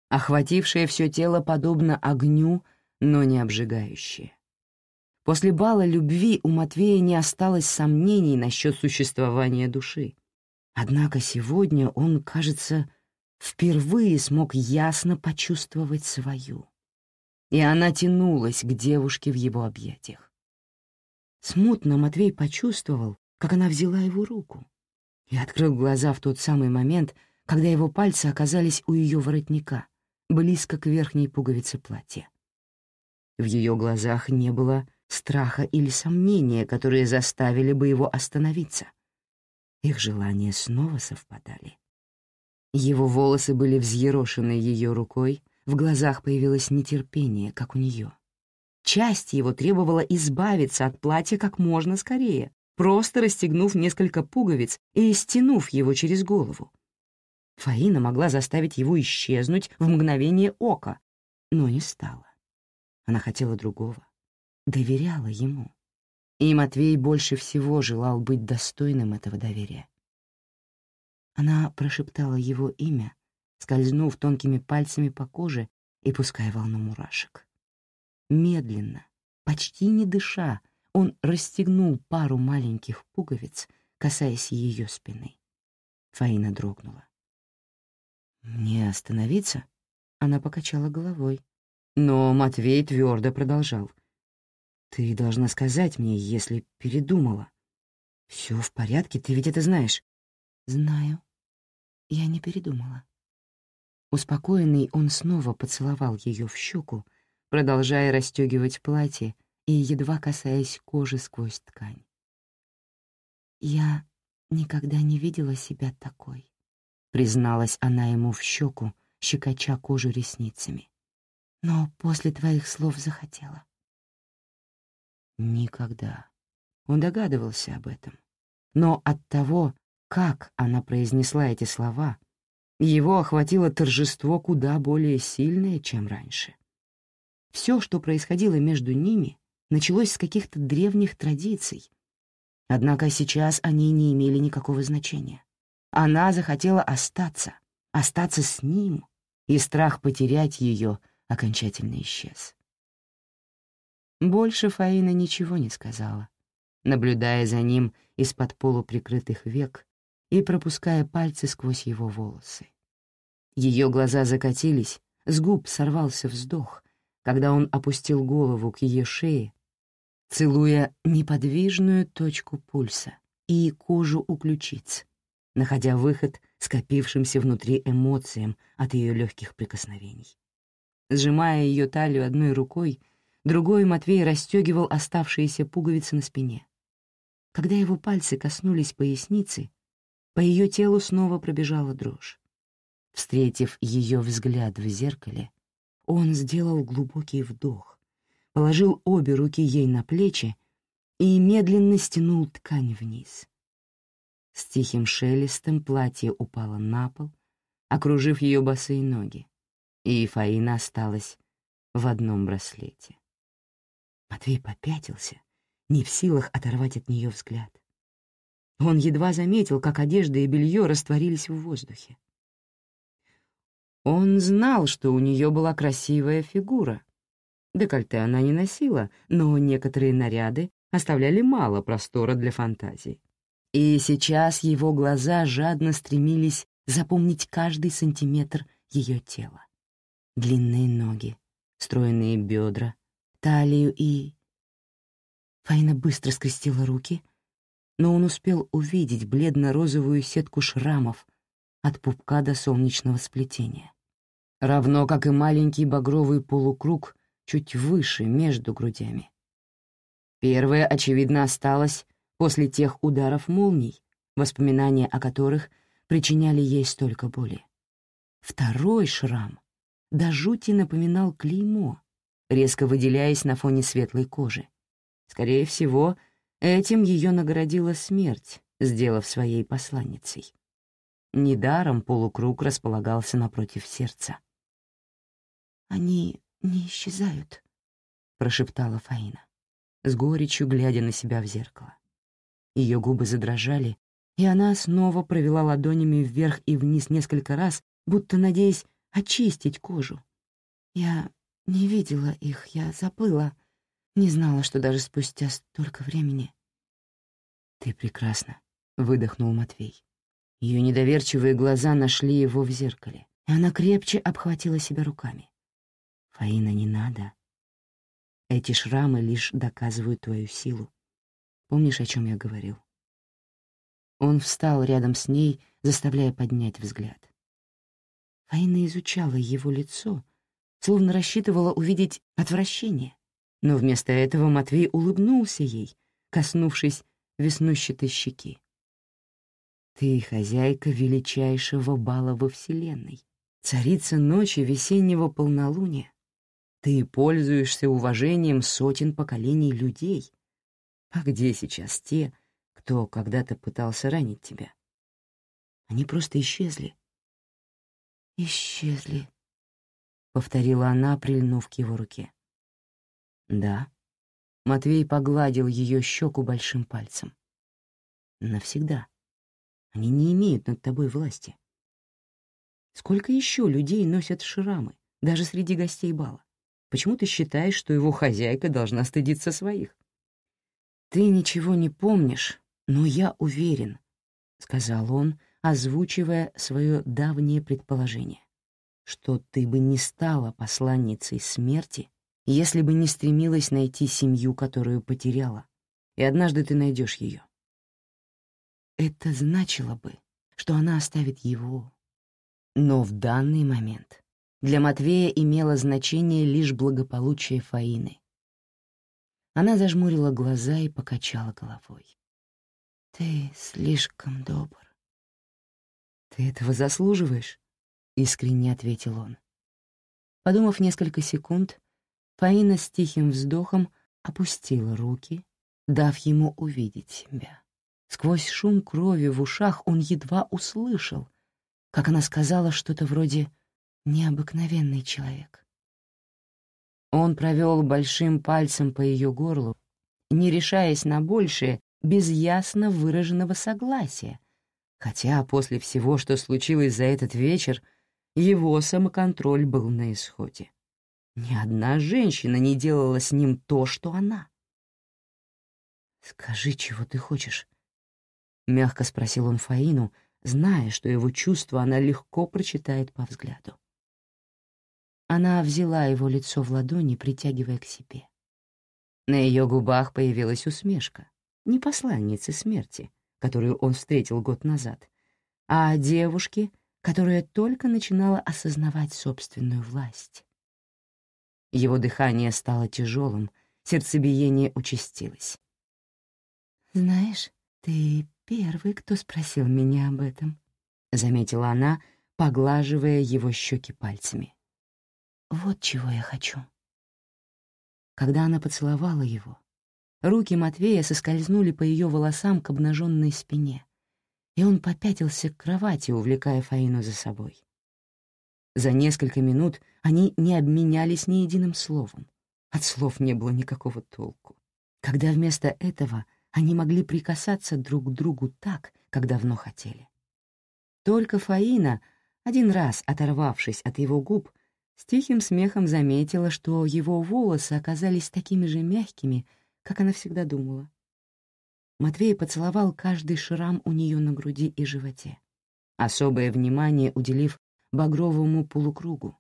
[SPEAKER 3] Охватившее все тело подобно огню, но не обжигающее. После бала любви у Матвея не осталось сомнений насчет существования души. Однако сегодня он, кажется, впервые смог ясно почувствовать свою. И она тянулась к девушке в его объятиях. Смутно Матвей почувствовал, как она взяла его руку, и открыл глаза в тот самый момент, когда его пальцы оказались у ее воротника, близко к верхней пуговице платья. В ее глазах не было страха или сомнения, которые заставили бы его остановиться. Их желания снова совпадали. Его волосы были взъерошены ее рукой, в глазах появилось нетерпение, как у нее. Часть его требовала избавиться от платья как можно скорее, просто расстегнув несколько пуговиц и стянув его через голову. Фаина могла заставить его исчезнуть в мгновение ока, но не стала. Она хотела другого доверяла ему. И Матвей больше всего желал быть достойным этого доверия. Она прошептала его имя, скользнув тонкими пальцами по коже и пуская волну мурашек. Медленно, почти не дыша, он расстегнул пару маленьких пуговиц, касаясь ее спины. Фаина дрогнула. «Мне остановиться?» Она покачала головой. Но Матвей твердо продолжал. Ты должна сказать мне, если передумала. Все в порядке, ты ведь это знаешь. Знаю. Я не передумала. Успокоенный, он снова поцеловал ее в щеку, продолжая расстегивать платье и едва касаясь кожи сквозь ткань. «Я никогда не видела себя такой», — призналась она ему в щеку, щекоча кожу ресницами. «Но после твоих слов захотела. Никогда. Он догадывался об этом. Но от того, как она произнесла эти слова, его охватило торжество куда более сильное, чем раньше. Все, что происходило между ними, началось с каких-то древних традиций. Однако сейчас они не имели никакого значения. Она захотела остаться, остаться с ним, и страх потерять ее окончательно исчез. Больше Фаина ничего не сказала, наблюдая за ним из-под полуприкрытых век и пропуская пальцы сквозь его волосы. Ее глаза закатились, с губ сорвался вздох, когда он опустил голову к ее шее, целуя неподвижную точку пульса и кожу у ключиц, находя выход скопившимся внутри эмоциям от ее легких прикосновений. Сжимая ее талию одной рукой, Другой Матвей расстегивал оставшиеся пуговицы на спине. Когда его пальцы коснулись поясницы, по ее телу снова пробежала дрожь. Встретив ее взгляд в зеркале, он сделал глубокий вдох, положил обе руки ей на плечи и медленно стянул ткань вниз. С тихим шелестом платье упало на пол, окружив ее босые ноги, и Фаина осталась в одном браслете. Матвей попятился, не в силах оторвать от нее взгляд. Он едва заметил, как одежда и белье растворились в воздухе. Он знал, что у нее была красивая фигура. Декольте она не носила, но некоторые наряды оставляли мало простора для фантазии. И сейчас его глаза жадно стремились запомнить каждый сантиметр ее тела. Длинные ноги, стройные бедра, талию и... Фаина быстро скрестила руки, но он успел увидеть бледно-розовую сетку шрамов от пупка до солнечного сплетения, равно как и маленький багровый полукруг чуть выше между грудями. Первое, очевидно, осталось после тех ударов молний, воспоминания о которых причиняли ей столько боли. Второй шрам до жути напоминал клеймо, резко выделяясь на фоне светлой кожи. Скорее всего, этим ее наградила смерть, сделав своей посланницей. Недаром полукруг располагался напротив сердца. «Они не исчезают», — прошептала Фаина. с горечью глядя на себя в зеркало. Ее губы задрожали, и она снова провела ладонями вверх и вниз несколько раз, будто надеясь очистить кожу. Я не видела их, я забыла, не знала, что даже спустя столько времени. «Ты прекрасна», — выдохнул Матвей. Ее недоверчивые глаза нашли его в зеркале, и она крепче обхватила себя руками. «Фаина, не надо. Эти шрамы лишь доказывают твою силу. Помнишь, о чем я говорил?» Он встал рядом с ней, заставляя поднять взгляд. Фаина изучала его лицо, словно рассчитывала увидеть отвращение. Но вместо этого Матвей улыбнулся ей, коснувшись веснущатой щеки. «Ты хозяйка величайшего бала во Вселенной, царица ночи весеннего полнолуния. Ты пользуешься уважением сотен поколений людей. А где сейчас те, кто когда-то пытался ранить тебя? Они просто исчезли».
[SPEAKER 2] «Исчезли», —
[SPEAKER 3] повторила она, прильнув к его руке. «Да». Матвей погладил ее щеку большим пальцем. «Навсегда. Они не имеют над тобой власти. Сколько еще людей носят шрамы, даже среди гостей бала? Почему ты считаешь, что его хозяйка должна стыдиться своих?» «Ты ничего не помнишь, но я уверен», — сказал он, озвучивая свое давнее предположение, что ты бы не стала посланницей смерти, если бы не стремилась найти семью, которую потеряла, и однажды ты найдешь ее. Это значило бы, что она оставит его. Но в данный момент для Матвея имело значение лишь благополучие Фаины. Она зажмурила глаза и покачала головой.
[SPEAKER 2] «Ты слишком добр».
[SPEAKER 3] «Ты этого заслуживаешь?» — искренне ответил он. Подумав несколько секунд, Фаина с тихим вздохом опустила руки, дав ему увидеть себя. Сквозь шум крови в ушах он едва услышал, как она сказала что-то вроде «необыкновенный человек». Он провел большим пальцем по ее горлу, не решаясь на большее, без ясно выраженного согласия, хотя после всего, что случилось за этот вечер, его самоконтроль был на исходе. Ни одна женщина не делала с ним то, что она. «Скажи, чего ты хочешь?» — мягко спросил он Фаину, зная, что его чувства она легко прочитает по взгляду. Она взяла его лицо в ладони, притягивая к себе. На ее губах появилась усмешка, не посланницы смерти, которую он встретил год назад, а девушки, которая только начинала осознавать собственную власть. Его дыхание стало тяжелым, сердцебиение участилось.
[SPEAKER 2] «Знаешь, ты первый, кто спросил меня об этом», — заметила она, поглаживая его щеки пальцами. «Вот чего я хочу».
[SPEAKER 3] Когда она поцеловала его, руки Матвея соскользнули по ее волосам к обнаженной спине, и он попятился к кровати, увлекая Фаину за собой. За несколько минут они не обменялись ни единым словом. От слов не было никакого толку. Когда вместо этого они могли прикасаться друг к другу так, как давно хотели. Только Фаина, один раз оторвавшись от его губ, с тихим смехом заметила, что его волосы оказались такими же мягкими, как она всегда думала. Матвей поцеловал каждый шрам у нее на груди и животе, особое внимание уделив багровому полукругу.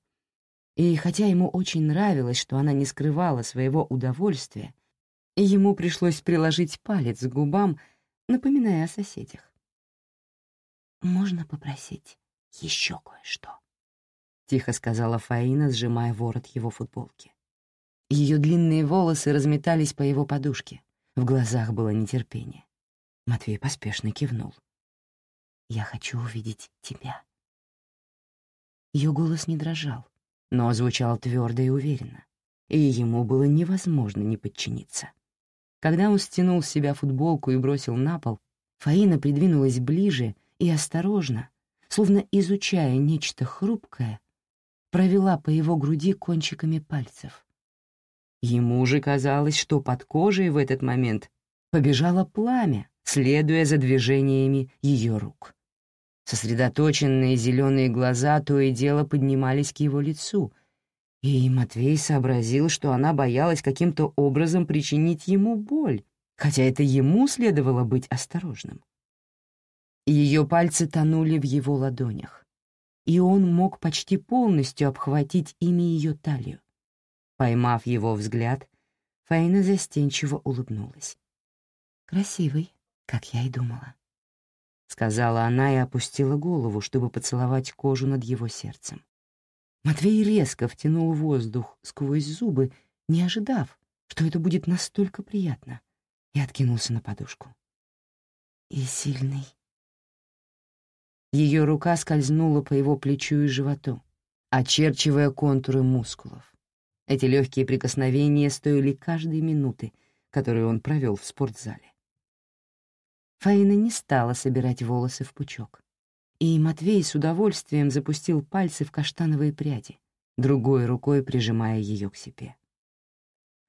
[SPEAKER 3] И хотя ему очень нравилось, что она не скрывала своего удовольствия, ему пришлось приложить палец к губам, напоминая о соседях.
[SPEAKER 2] «Можно попросить еще кое-что?»
[SPEAKER 3] — тихо сказала Фаина, сжимая ворот его футболки. Ее длинные волосы разметались по его подушке. В глазах было нетерпение. Матвей поспешно кивнул. «Я хочу увидеть тебя». Ее голос не дрожал, но звучал твердо и уверенно, и ему было невозможно не подчиниться. Когда он стянул с себя футболку и бросил на пол, Фаина придвинулась ближе и осторожно, словно изучая нечто хрупкое, провела по его груди кончиками пальцев. Ему же казалось, что под кожей в этот момент побежало пламя, следуя за движениями ее рук. Сосредоточенные зеленые глаза то и дело поднимались к его лицу, и Матвей сообразил, что она боялась каким-то образом причинить ему боль, хотя это ему следовало быть осторожным. Ее пальцы тонули в его ладонях, и он мог почти полностью обхватить ими ее талию. Поймав его взгляд, Фаина застенчиво улыбнулась. «Красивый, как я и думала», — сказала она и опустила голову, чтобы поцеловать кожу над его сердцем. Матвей резко втянул воздух сквозь зубы, не ожидав, что это будет настолько приятно, и откинулся на подушку. «И сильный». Ее рука скользнула по его плечу и животу, очерчивая контуры мускулов. Эти легкие прикосновения стоили каждой минуты, которую он провел в спортзале. Фаина не стала собирать волосы в пучок, и Матвей с удовольствием запустил пальцы в каштановые пряди, другой рукой прижимая ее к себе.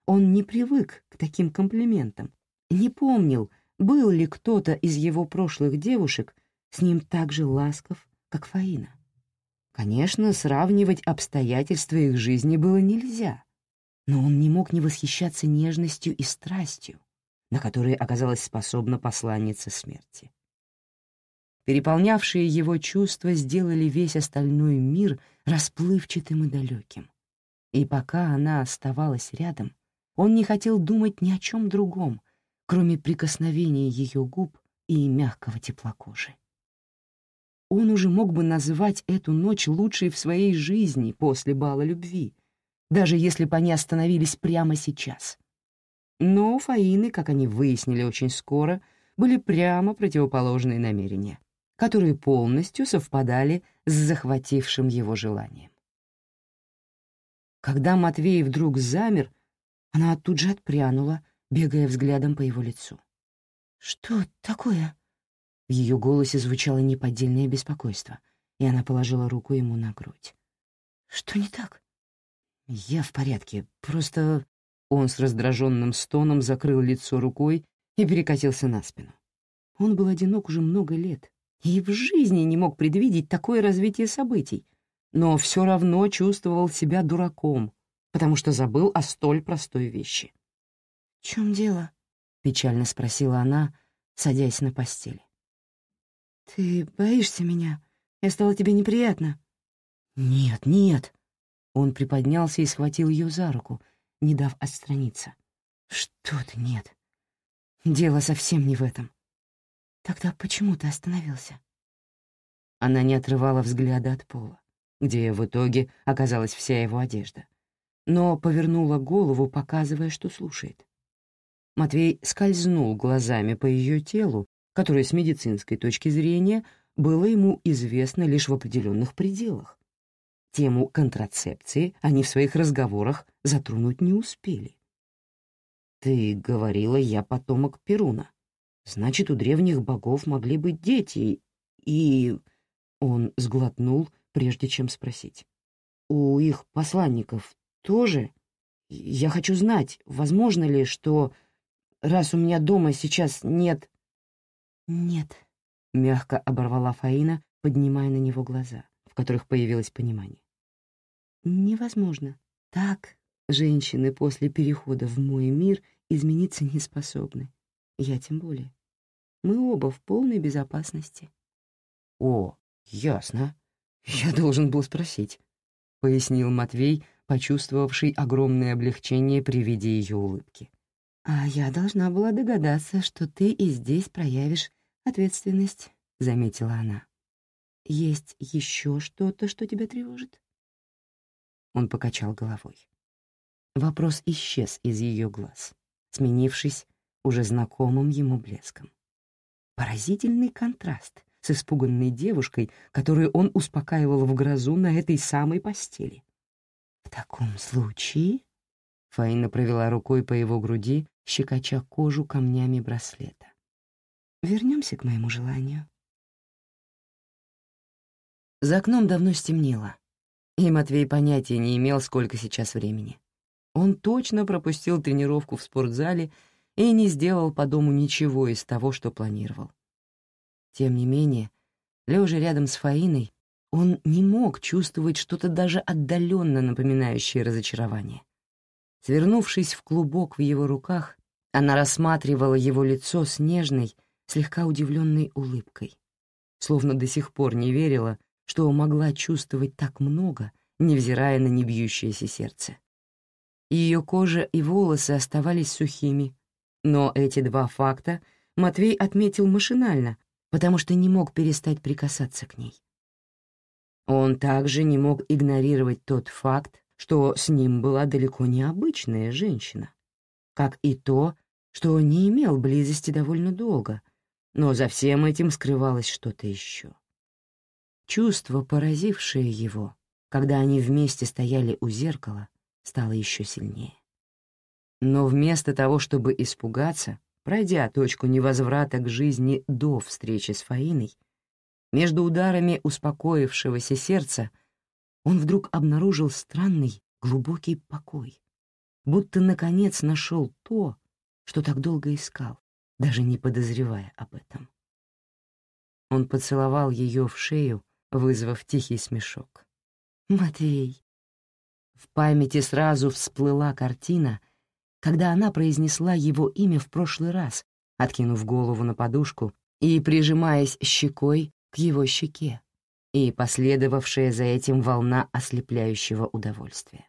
[SPEAKER 3] Он не привык к таким комплиментам, не помнил, был ли кто-то из его прошлых девушек с ним так же ласков, как Фаина. Конечно, сравнивать обстоятельства их жизни было нельзя, но он не мог не восхищаться нежностью и страстью, на которые оказалась способна посланница смерти. Переполнявшие его чувства сделали весь остальной мир расплывчатым и далеким. И пока она оставалась рядом, он не хотел думать ни о чем другом, кроме прикосновения ее губ и мягкого тепла кожи он уже мог бы назвать эту ночь лучшей в своей жизни после бала любви, даже если бы они остановились прямо сейчас. Но у Фаины, как они выяснили очень скоро, были прямо противоположные намерения, которые полностью совпадали с захватившим его желанием. Когда Матвей вдруг замер, она тут же отпрянула, бегая взглядом по его лицу. «Что такое?» В ее голосе звучало неподдельное беспокойство, и она положила руку ему на грудь. «Что не так?» «Я в порядке, просто...» Он с раздраженным стоном закрыл лицо рукой и перекатился на спину. Он был одинок уже много лет и в жизни не мог предвидеть такое развитие событий, но все равно чувствовал себя дураком, потому что забыл о столь простой вещи. «В чем дело?» — печально спросила она, садясь на постели. «Ты боишься меня? Я стала тебе неприятна?» «Нет, нет!» Он приподнялся и схватил ее за руку, не дав отстраниться. «Что ты, нет? Дело совсем не в этом. Тогда почему ты остановился?» Она не отрывала взгляда от пола, где в итоге оказалась вся его одежда, но повернула голову, показывая, что слушает. Матвей скользнул глазами по ее телу, которое с медицинской точки зрения было ему известно лишь в определенных пределах. Тему контрацепции они в своих разговорах затронуть не успели. «Ты говорила, я потомок Перуна. Значит, у древних богов могли быть дети, и...» Он сглотнул, прежде чем спросить. «У их посланников тоже? Я хочу знать, возможно ли, что, раз у меня дома сейчас нет «Нет», — мягко оборвала Фаина, поднимая на него глаза, в которых появилось понимание. «Невозможно. Так женщины после перехода в мой мир измениться не способны. Я тем более. Мы оба в полной безопасности». «О, ясно. Я должен был спросить», — пояснил Матвей, почувствовавший огромное облегчение при виде ее улыбки. «А я должна была догадаться, что ты и здесь проявишь «Ответственность», — заметила она. «Есть еще что-то, что тебя тревожит?» Он покачал головой. Вопрос исчез из ее глаз, сменившись уже знакомым ему блеском. Поразительный контраст с испуганной девушкой, которую он успокаивал в грозу на этой самой постели. «В таком случае...» Фаина провела рукой по его груди, щекоча кожу камнями браслета. Вернемся к моему желанию. За окном давно стемнело, и Матвей понятия не имел, сколько сейчас времени. Он точно пропустил тренировку в спортзале и не сделал по дому ничего из того, что планировал. Тем не менее, лежа рядом с Фаиной, он не мог чувствовать что-то даже отдаленно напоминающее разочарование. Свернувшись в клубок в его руках, она рассматривала его лицо с нежной, слегка удивленной улыбкой, словно до сих пор не верила, что могла чувствовать так много, невзирая на небьющееся сердце. Ее кожа и волосы оставались сухими, но эти два факта Матвей отметил машинально, потому что не мог перестать прикасаться к ней. Он также не мог игнорировать тот факт, что с ним была далеко не обычная женщина, как и то, что не имел близости довольно долго, но за всем этим скрывалось что-то еще. Чувство, поразившее его, когда они вместе стояли у зеркала, стало еще сильнее. Но вместо того, чтобы испугаться, пройдя точку невозврата к жизни до встречи с Фаиной, между ударами успокоившегося сердца он вдруг обнаружил странный глубокий покой, будто наконец нашел то, что так долго искал, даже не подозревая об этом. Он поцеловал ее в шею, вызвав тихий смешок. «Матвей!» В памяти сразу всплыла картина, когда она произнесла его имя в прошлый раз, откинув голову на подушку и прижимаясь щекой к его щеке, и последовавшая за этим волна ослепляющего удовольствия.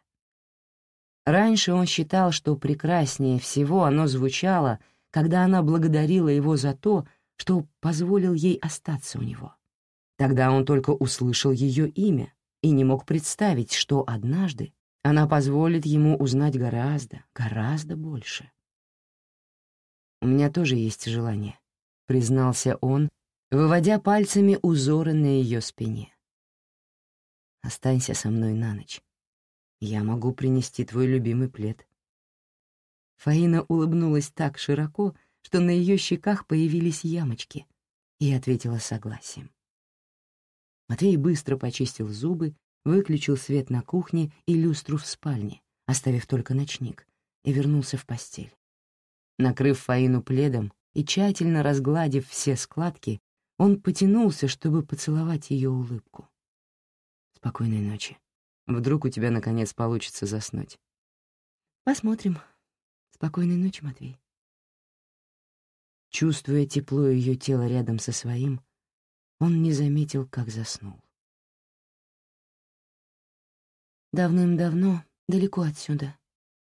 [SPEAKER 3] Раньше он считал, что прекраснее всего оно звучало, когда она благодарила его за то, что позволил ей остаться у него. Тогда он только услышал ее имя и не мог представить, что однажды она позволит ему узнать гораздо, гораздо больше. «У меня тоже есть желание», — признался он, выводя пальцами узоры на ее спине. «Останься со мной на ночь. Я могу принести твой любимый плед». Фаина улыбнулась так широко, что на ее щеках появились ямочки, и ответила согласием. Матвей быстро почистил зубы, выключил свет на кухне и люстру в спальне, оставив только ночник, и вернулся в постель. Накрыв Фаину пледом и тщательно разгладив все складки, он потянулся, чтобы поцеловать ее улыбку. «Спокойной ночи. Вдруг у тебя, наконец, получится заснуть». «Посмотрим. Спокойной ночи, Матвей». Чувствуя тепло ее тела рядом со своим, он не заметил, как заснул. Давным-давно, далеко отсюда,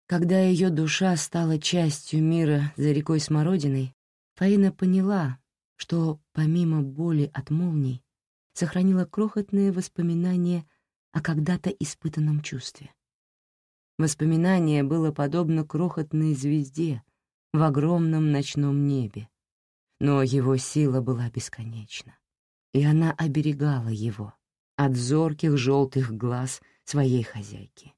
[SPEAKER 3] когда ее душа стала частью мира за рекой Смородиной, Фаина поняла, что, помимо боли от молний, сохранила крохотные воспоминания о когда-то испытанном чувстве. Воспоминание было подобно крохотной звезде в огромном ночном небе, но его сила была бесконечна, и она оберегала его от зорких желтых глаз своей хозяйки.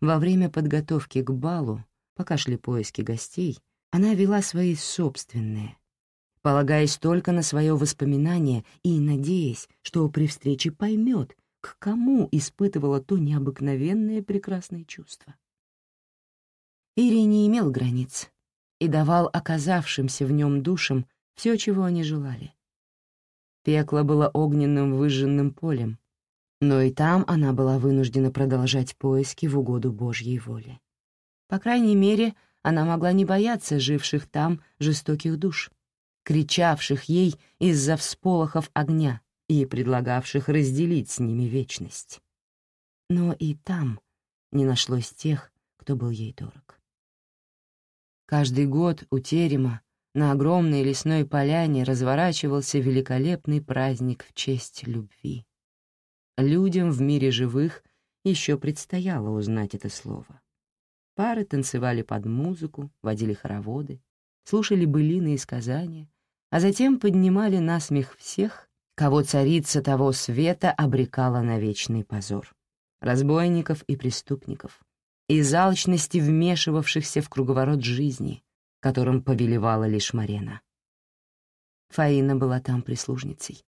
[SPEAKER 3] Во время подготовки к балу, пока шли поиски гостей, она вела свои собственные, полагаясь только на свое воспоминание и надеясь, что при встрече поймет, к кому испытывала то необыкновенное прекрасное чувство. Ири не имел границ и давал оказавшимся в нем душам все, чего они желали. Пекло было огненным выжженным полем, но и там она была вынуждена продолжать поиски в угоду Божьей воле. По крайней мере, она могла не бояться живших там жестоких душ, кричавших ей из-за всполохов огня и предлагавших разделить с ними вечность. Но и там не нашлось тех, кто был ей дорог. Каждый год у терема на огромной лесной поляне разворачивался великолепный праздник в честь любви. Людям в мире живых еще предстояло узнать это слово. Пары танцевали под музыку, водили хороводы, слушали былины и сказания, а затем поднимали на смех всех, кого царица того света обрекала на вечный позор — разбойников и преступников, из алчности вмешивавшихся в круговорот жизни, которым повелевала лишь Марена. Фаина была там прислужницей,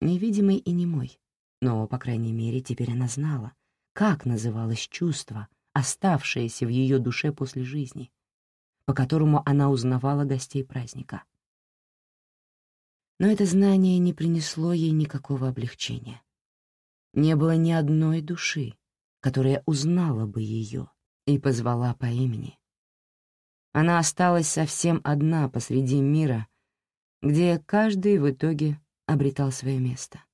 [SPEAKER 3] невидимой и немой, но, по крайней мере, теперь она знала, как называлось чувство, оставшееся в ее душе после жизни, по которому она узнавала гостей праздника. Но это знание не принесло ей никакого облегчения. Не было ни одной души, которая узнала бы ее и позвала по имени. Она осталась совсем одна посреди мира, где каждый в итоге обретал свое место.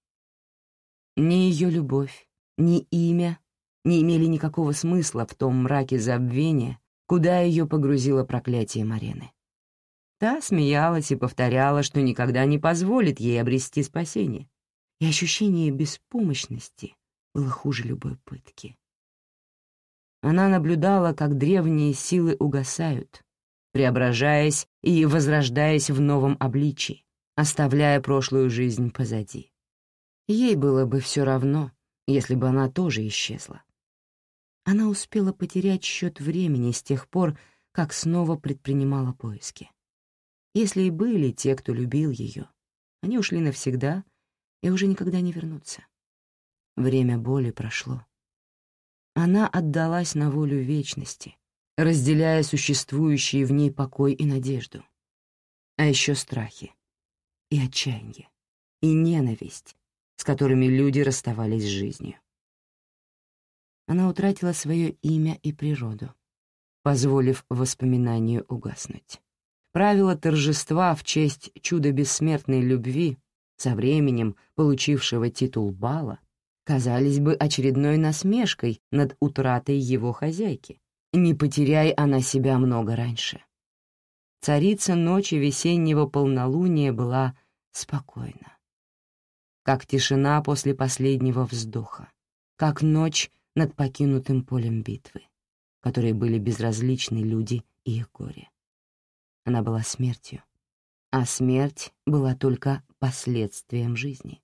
[SPEAKER 3] Ни ее любовь, ни имя не имели никакого смысла в том мраке забвения, куда ее погрузило проклятие Марены. Та смеялась и повторяла, что никогда не позволит ей обрести спасение, и ощущение беспомощности было хуже любой пытки. Она наблюдала, как древние силы угасают, преображаясь и возрождаясь в новом обличии, оставляя прошлую жизнь позади. Ей было бы все равно, если бы она тоже исчезла. Она успела потерять счет времени с тех пор, как снова предпринимала поиски. Если и были те, кто любил ее, они ушли навсегда и уже никогда не вернутся. Время боли прошло. Она отдалась на волю вечности, разделяя существующие в ней покой и надежду. А еще страхи и отчаяние, и ненависть, с которыми люди расставались с жизнью. Она утратила свое имя и природу, позволив воспоминанию угаснуть. Правила торжества в честь чуда бессмертной любви, со временем получившего титул Бала, казались бы очередной насмешкой над утратой его хозяйки, не потеряй она себя много раньше. Царица ночи весеннего полнолуния была спокойна. Как тишина после последнего вздоха, как ночь над покинутым полем битвы, которые были безразличны люди и их горе. Она была смертью, а смерть была только последствием жизни,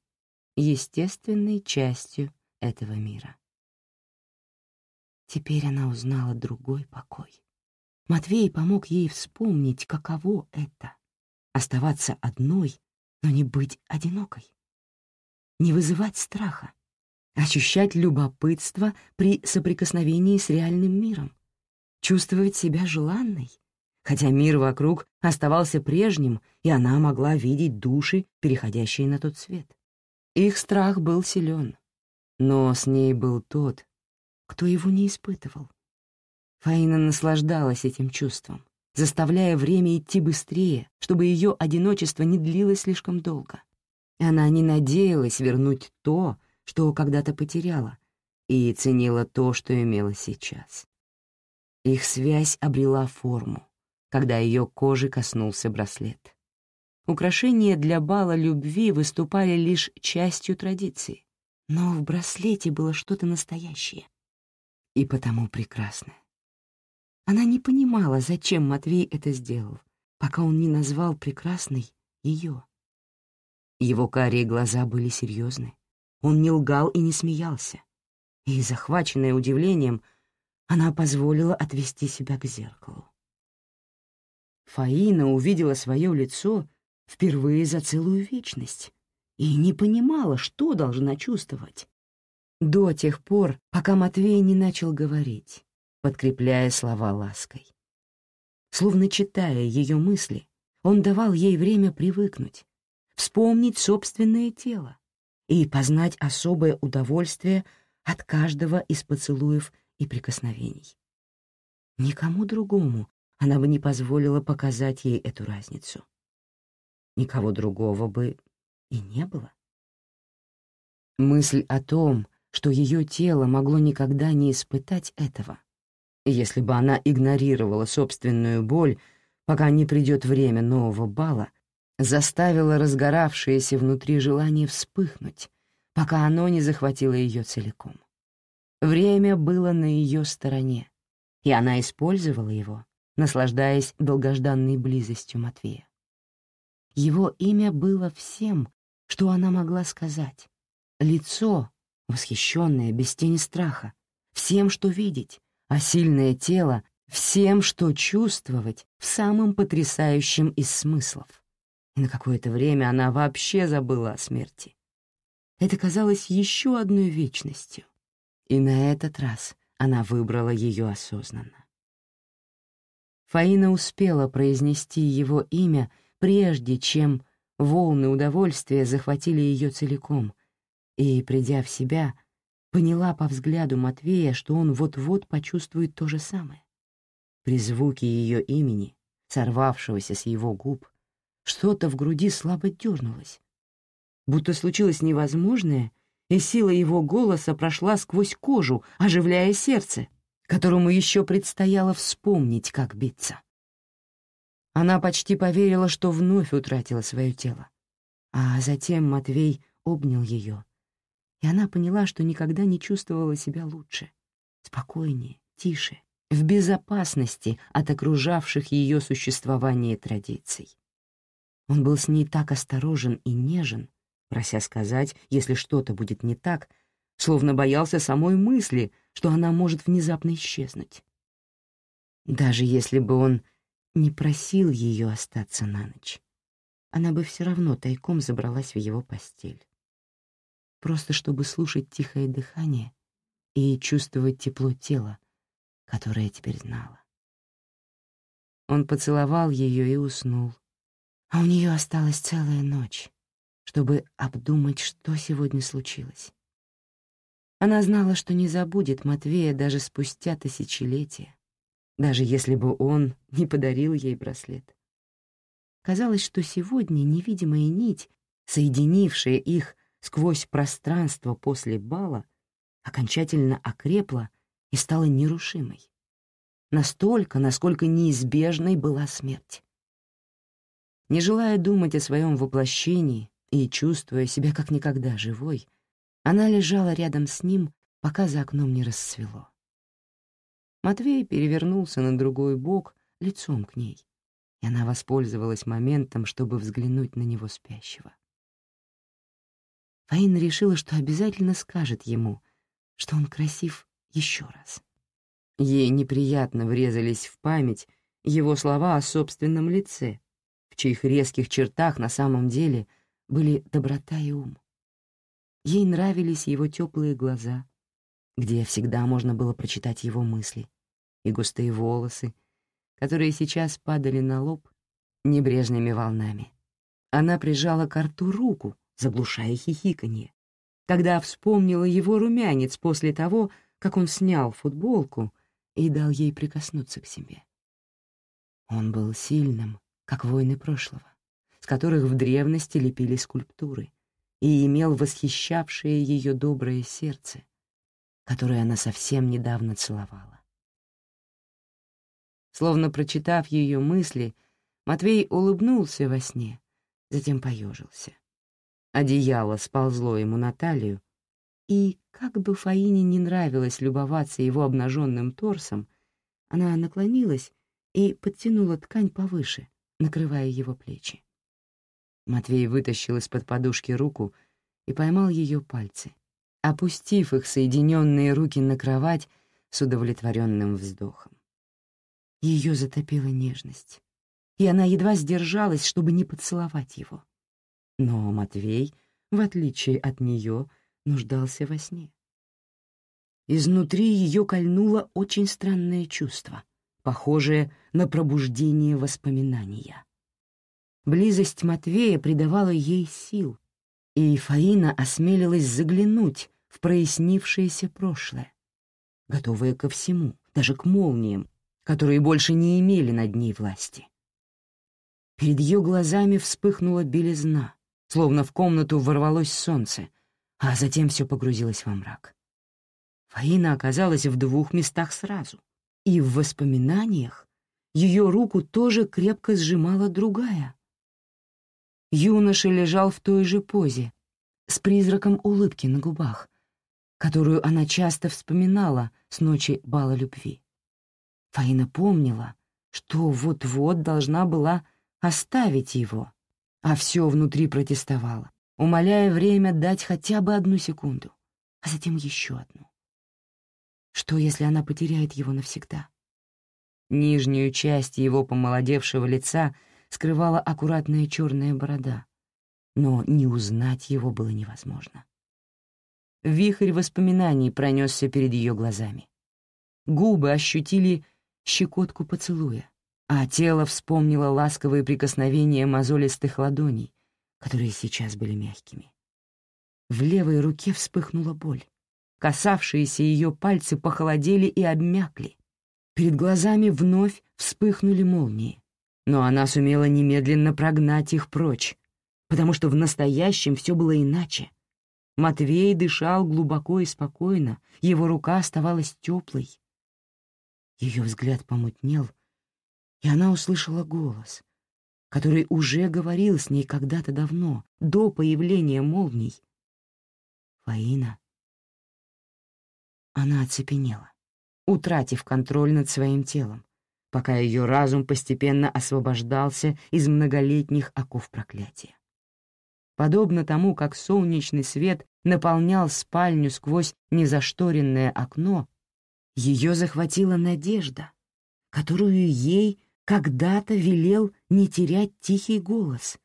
[SPEAKER 3] естественной частью этого мира. Теперь она узнала другой покой. Матвей помог ей вспомнить, каково это — оставаться одной, но не быть одинокой, не вызывать страха, ощущать любопытство при соприкосновении с реальным миром, чувствовать себя желанной, хотя мир вокруг оставался прежним, и она могла видеть души, переходящие на тот свет. Их страх был силен, но с ней был тот, кто его не испытывал. Фаина наслаждалась этим чувством, заставляя время идти быстрее, чтобы ее одиночество не длилось слишком долго. Она не надеялась вернуть то, что когда-то потеряла, и ценила то, что имела сейчас. Их связь обрела форму, когда ее кожи коснулся браслет. Украшения для бала любви выступали лишь частью традиции, но в браслете было что-то настоящее и потому прекрасное. Она не понимала, зачем Матвей это сделал, пока он не назвал прекрасной ее. Его карие глаза были серьезны. Он не лгал и не смеялся. И, захваченная удивлением, она позволила отвести себя к зеркалу. Фаина увидела свое лицо впервые за целую вечность и не понимала, что должна чувствовать. До тех пор, пока Матвей не начал говорить, подкрепляя слова лаской. Словно читая ее мысли, он давал ей время привыкнуть, вспомнить собственное тело и познать особое удовольствие от каждого из поцелуев и прикосновений. Никому другому она бы не позволила показать ей эту разницу. Никого другого бы и не было. Мысль о том, что ее тело могло никогда не испытать этого, если бы она игнорировала собственную боль, пока не придет время нового бала, заставила разгоравшееся внутри желание вспыхнуть, пока оно не захватило ее целиком. Время было на ее стороне, и она использовала его, наслаждаясь долгожданной близостью Матвея. Его имя было всем, что она могла сказать. Лицо, восхищенное, без тени страха, всем, что видеть, а сильное тело — всем, что чувствовать в самом потрясающем из смыслов. И на какое-то время она вообще забыла о смерти. Это казалось еще одной вечностью. И на этот раз она выбрала ее осознанно. Фаина успела произнести его имя, прежде чем волны удовольствия захватили ее целиком, и, придя в себя, поняла по взгляду Матвея, что он вот-вот почувствует то же самое. При звуке ее имени, сорвавшегося с его губ, что-то в груди слабо дернулось. Будто случилось невозможное, и сила его голоса прошла сквозь кожу, оживляя сердце которому еще предстояло вспомнить, как биться. Она почти поверила, что вновь утратила свое тело. А затем Матвей обнял ее, и она поняла, что никогда не чувствовала себя лучше, спокойнее, тише, в безопасности от окружавших ее существование традиций. Он был с ней так осторожен и нежен, прося сказать, если что-то будет не так, словно боялся самой мысли, что она может внезапно исчезнуть. Даже если бы он не просил ее остаться на ночь, она бы все равно тайком забралась в его постель. Просто чтобы слушать тихое дыхание и чувствовать тепло тела, которое теперь знала. Он поцеловал ее и уснул, а у нее осталась целая ночь, чтобы обдумать, что сегодня случилось. Она знала, что не забудет Матвея даже спустя тысячелетия, даже если бы он не подарил ей браслет. Казалось, что сегодня невидимая нить, соединившая их сквозь пространство после бала, окончательно окрепла и стала нерушимой. Настолько, насколько неизбежной была смерть. Не желая думать о своем воплощении и чувствуя себя как никогда живой, она лежала рядом с ним, пока за окном не рассвело. Матвей перевернулся на другой бок, лицом к ней, и она воспользовалась моментом, чтобы взглянуть на него спящего. Фаина решила, что обязательно скажет ему, что он красив еще раз. Ей неприятно врезались в память его слова о собственном лице, в чьих резких чертах на самом деле были доброта и ум. Ей нравились его теплые глаза, где всегда можно было прочитать его мысли, и густые волосы, которые сейчас падали на лоб небрежными волнами. Она прижала к рту руку, заглушая хихиканье, когда вспомнила его румянец после того, как он снял футболку и дал ей прикоснуться к себе. Он был сильным, как воины прошлого, с которых в древности лепили скульптуры, и имел восхищавшее ее доброе сердце, которое она совсем недавно целовала. Словно прочитав ее мысли, Матвей улыбнулся во сне, затем поежился. Одеяло сползло ему на талию, и, как бы Фаине не нравилось любоваться его обнаженным торсом, она наклонилась и подтянула ткань повыше, накрывая его плечи. Матвей вытащил из-под подушки руку и поймал ее пальцы, опустив их соединенные руки на кровать с удовлетворенным вздохом. Ее затопила нежность, и она едва сдержалась, чтобы не поцеловать его. Но Матвей, в отличие от нее, нуждался во сне. Изнутри ее кольнуло очень странное чувство, похожее на пробуждение воспоминания. Близость Матвея придавала ей сил, и Фаина осмелилась заглянуть в прояснившееся прошлое, готовая ко всему, даже к молниям, которые больше не имели над ней власти. Перед ее глазами вспыхнула белизна, словно в комнату ворвалось солнце, а затем все погрузилось во мрак. Фаина оказалась в двух местах сразу, и в воспоминаниях ее руку тоже крепко сжимала другая — Юноша лежал в той же позе, с призраком улыбки на губах, которую она часто вспоминала с ночи бала любви. Фаина помнила, что вот-вот должна была оставить его, а все внутри протестовало, умоляя время дать хотя бы одну секунду, а затем еще одну. Что, если она потеряет его навсегда? Нижнюю часть его помолодевшего лица — скрывала аккуратная черная борода, но не узнать его было невозможно. Вихрь воспоминаний пронесся перед ее глазами. губы ощутили щекотку поцелуя, а тело вспомнило ласковые прикосновения мозолистых ладоней, которые сейчас были мягкими. В левой руке вспыхнула боль. Касавшиеся ее пальцы похолодели и обмякли. Перед глазами вновь вспыхнули молнии, но она сумела немедленно прогнать их прочь, потому что в настоящем все было иначе. Матвей дышал глубоко и спокойно, его рука оставалась теплой. Ее взгляд помутнел, и она услышала голос, который уже говорил с ней когда-то давно, до появления молний. «Фаина». Она оцепенела, утратив контроль над своим телом, пока ее разум постепенно освобождался из многолетних оков проклятия. Подобно тому, как солнечный свет наполнял спальню сквозь незашторенное окно, ее захватила надежда, которую ей когда-то велел не терять тихий голос.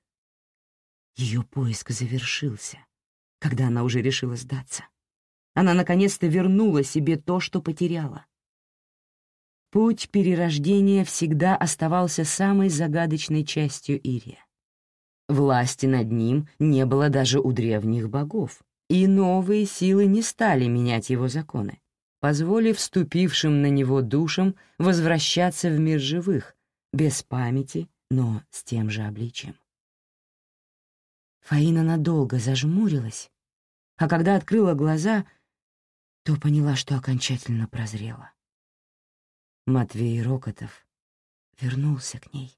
[SPEAKER 3] Ее поиск завершился, когда она уже решила сдаться. Она наконец-то вернула себе то, что потеряла. Путь перерождения всегда оставался самой загадочной частью Ирия. Власти над ним не было даже у древних богов, и новые силы не стали менять его законы, позволив вступившим на него душам возвращаться в мир живых, без памяти, но с тем же обличием. Фаина надолго зажмурилась, а когда открыла глаза, то поняла, что окончательно прозрела. Матвей Рокотов вернулся к ней.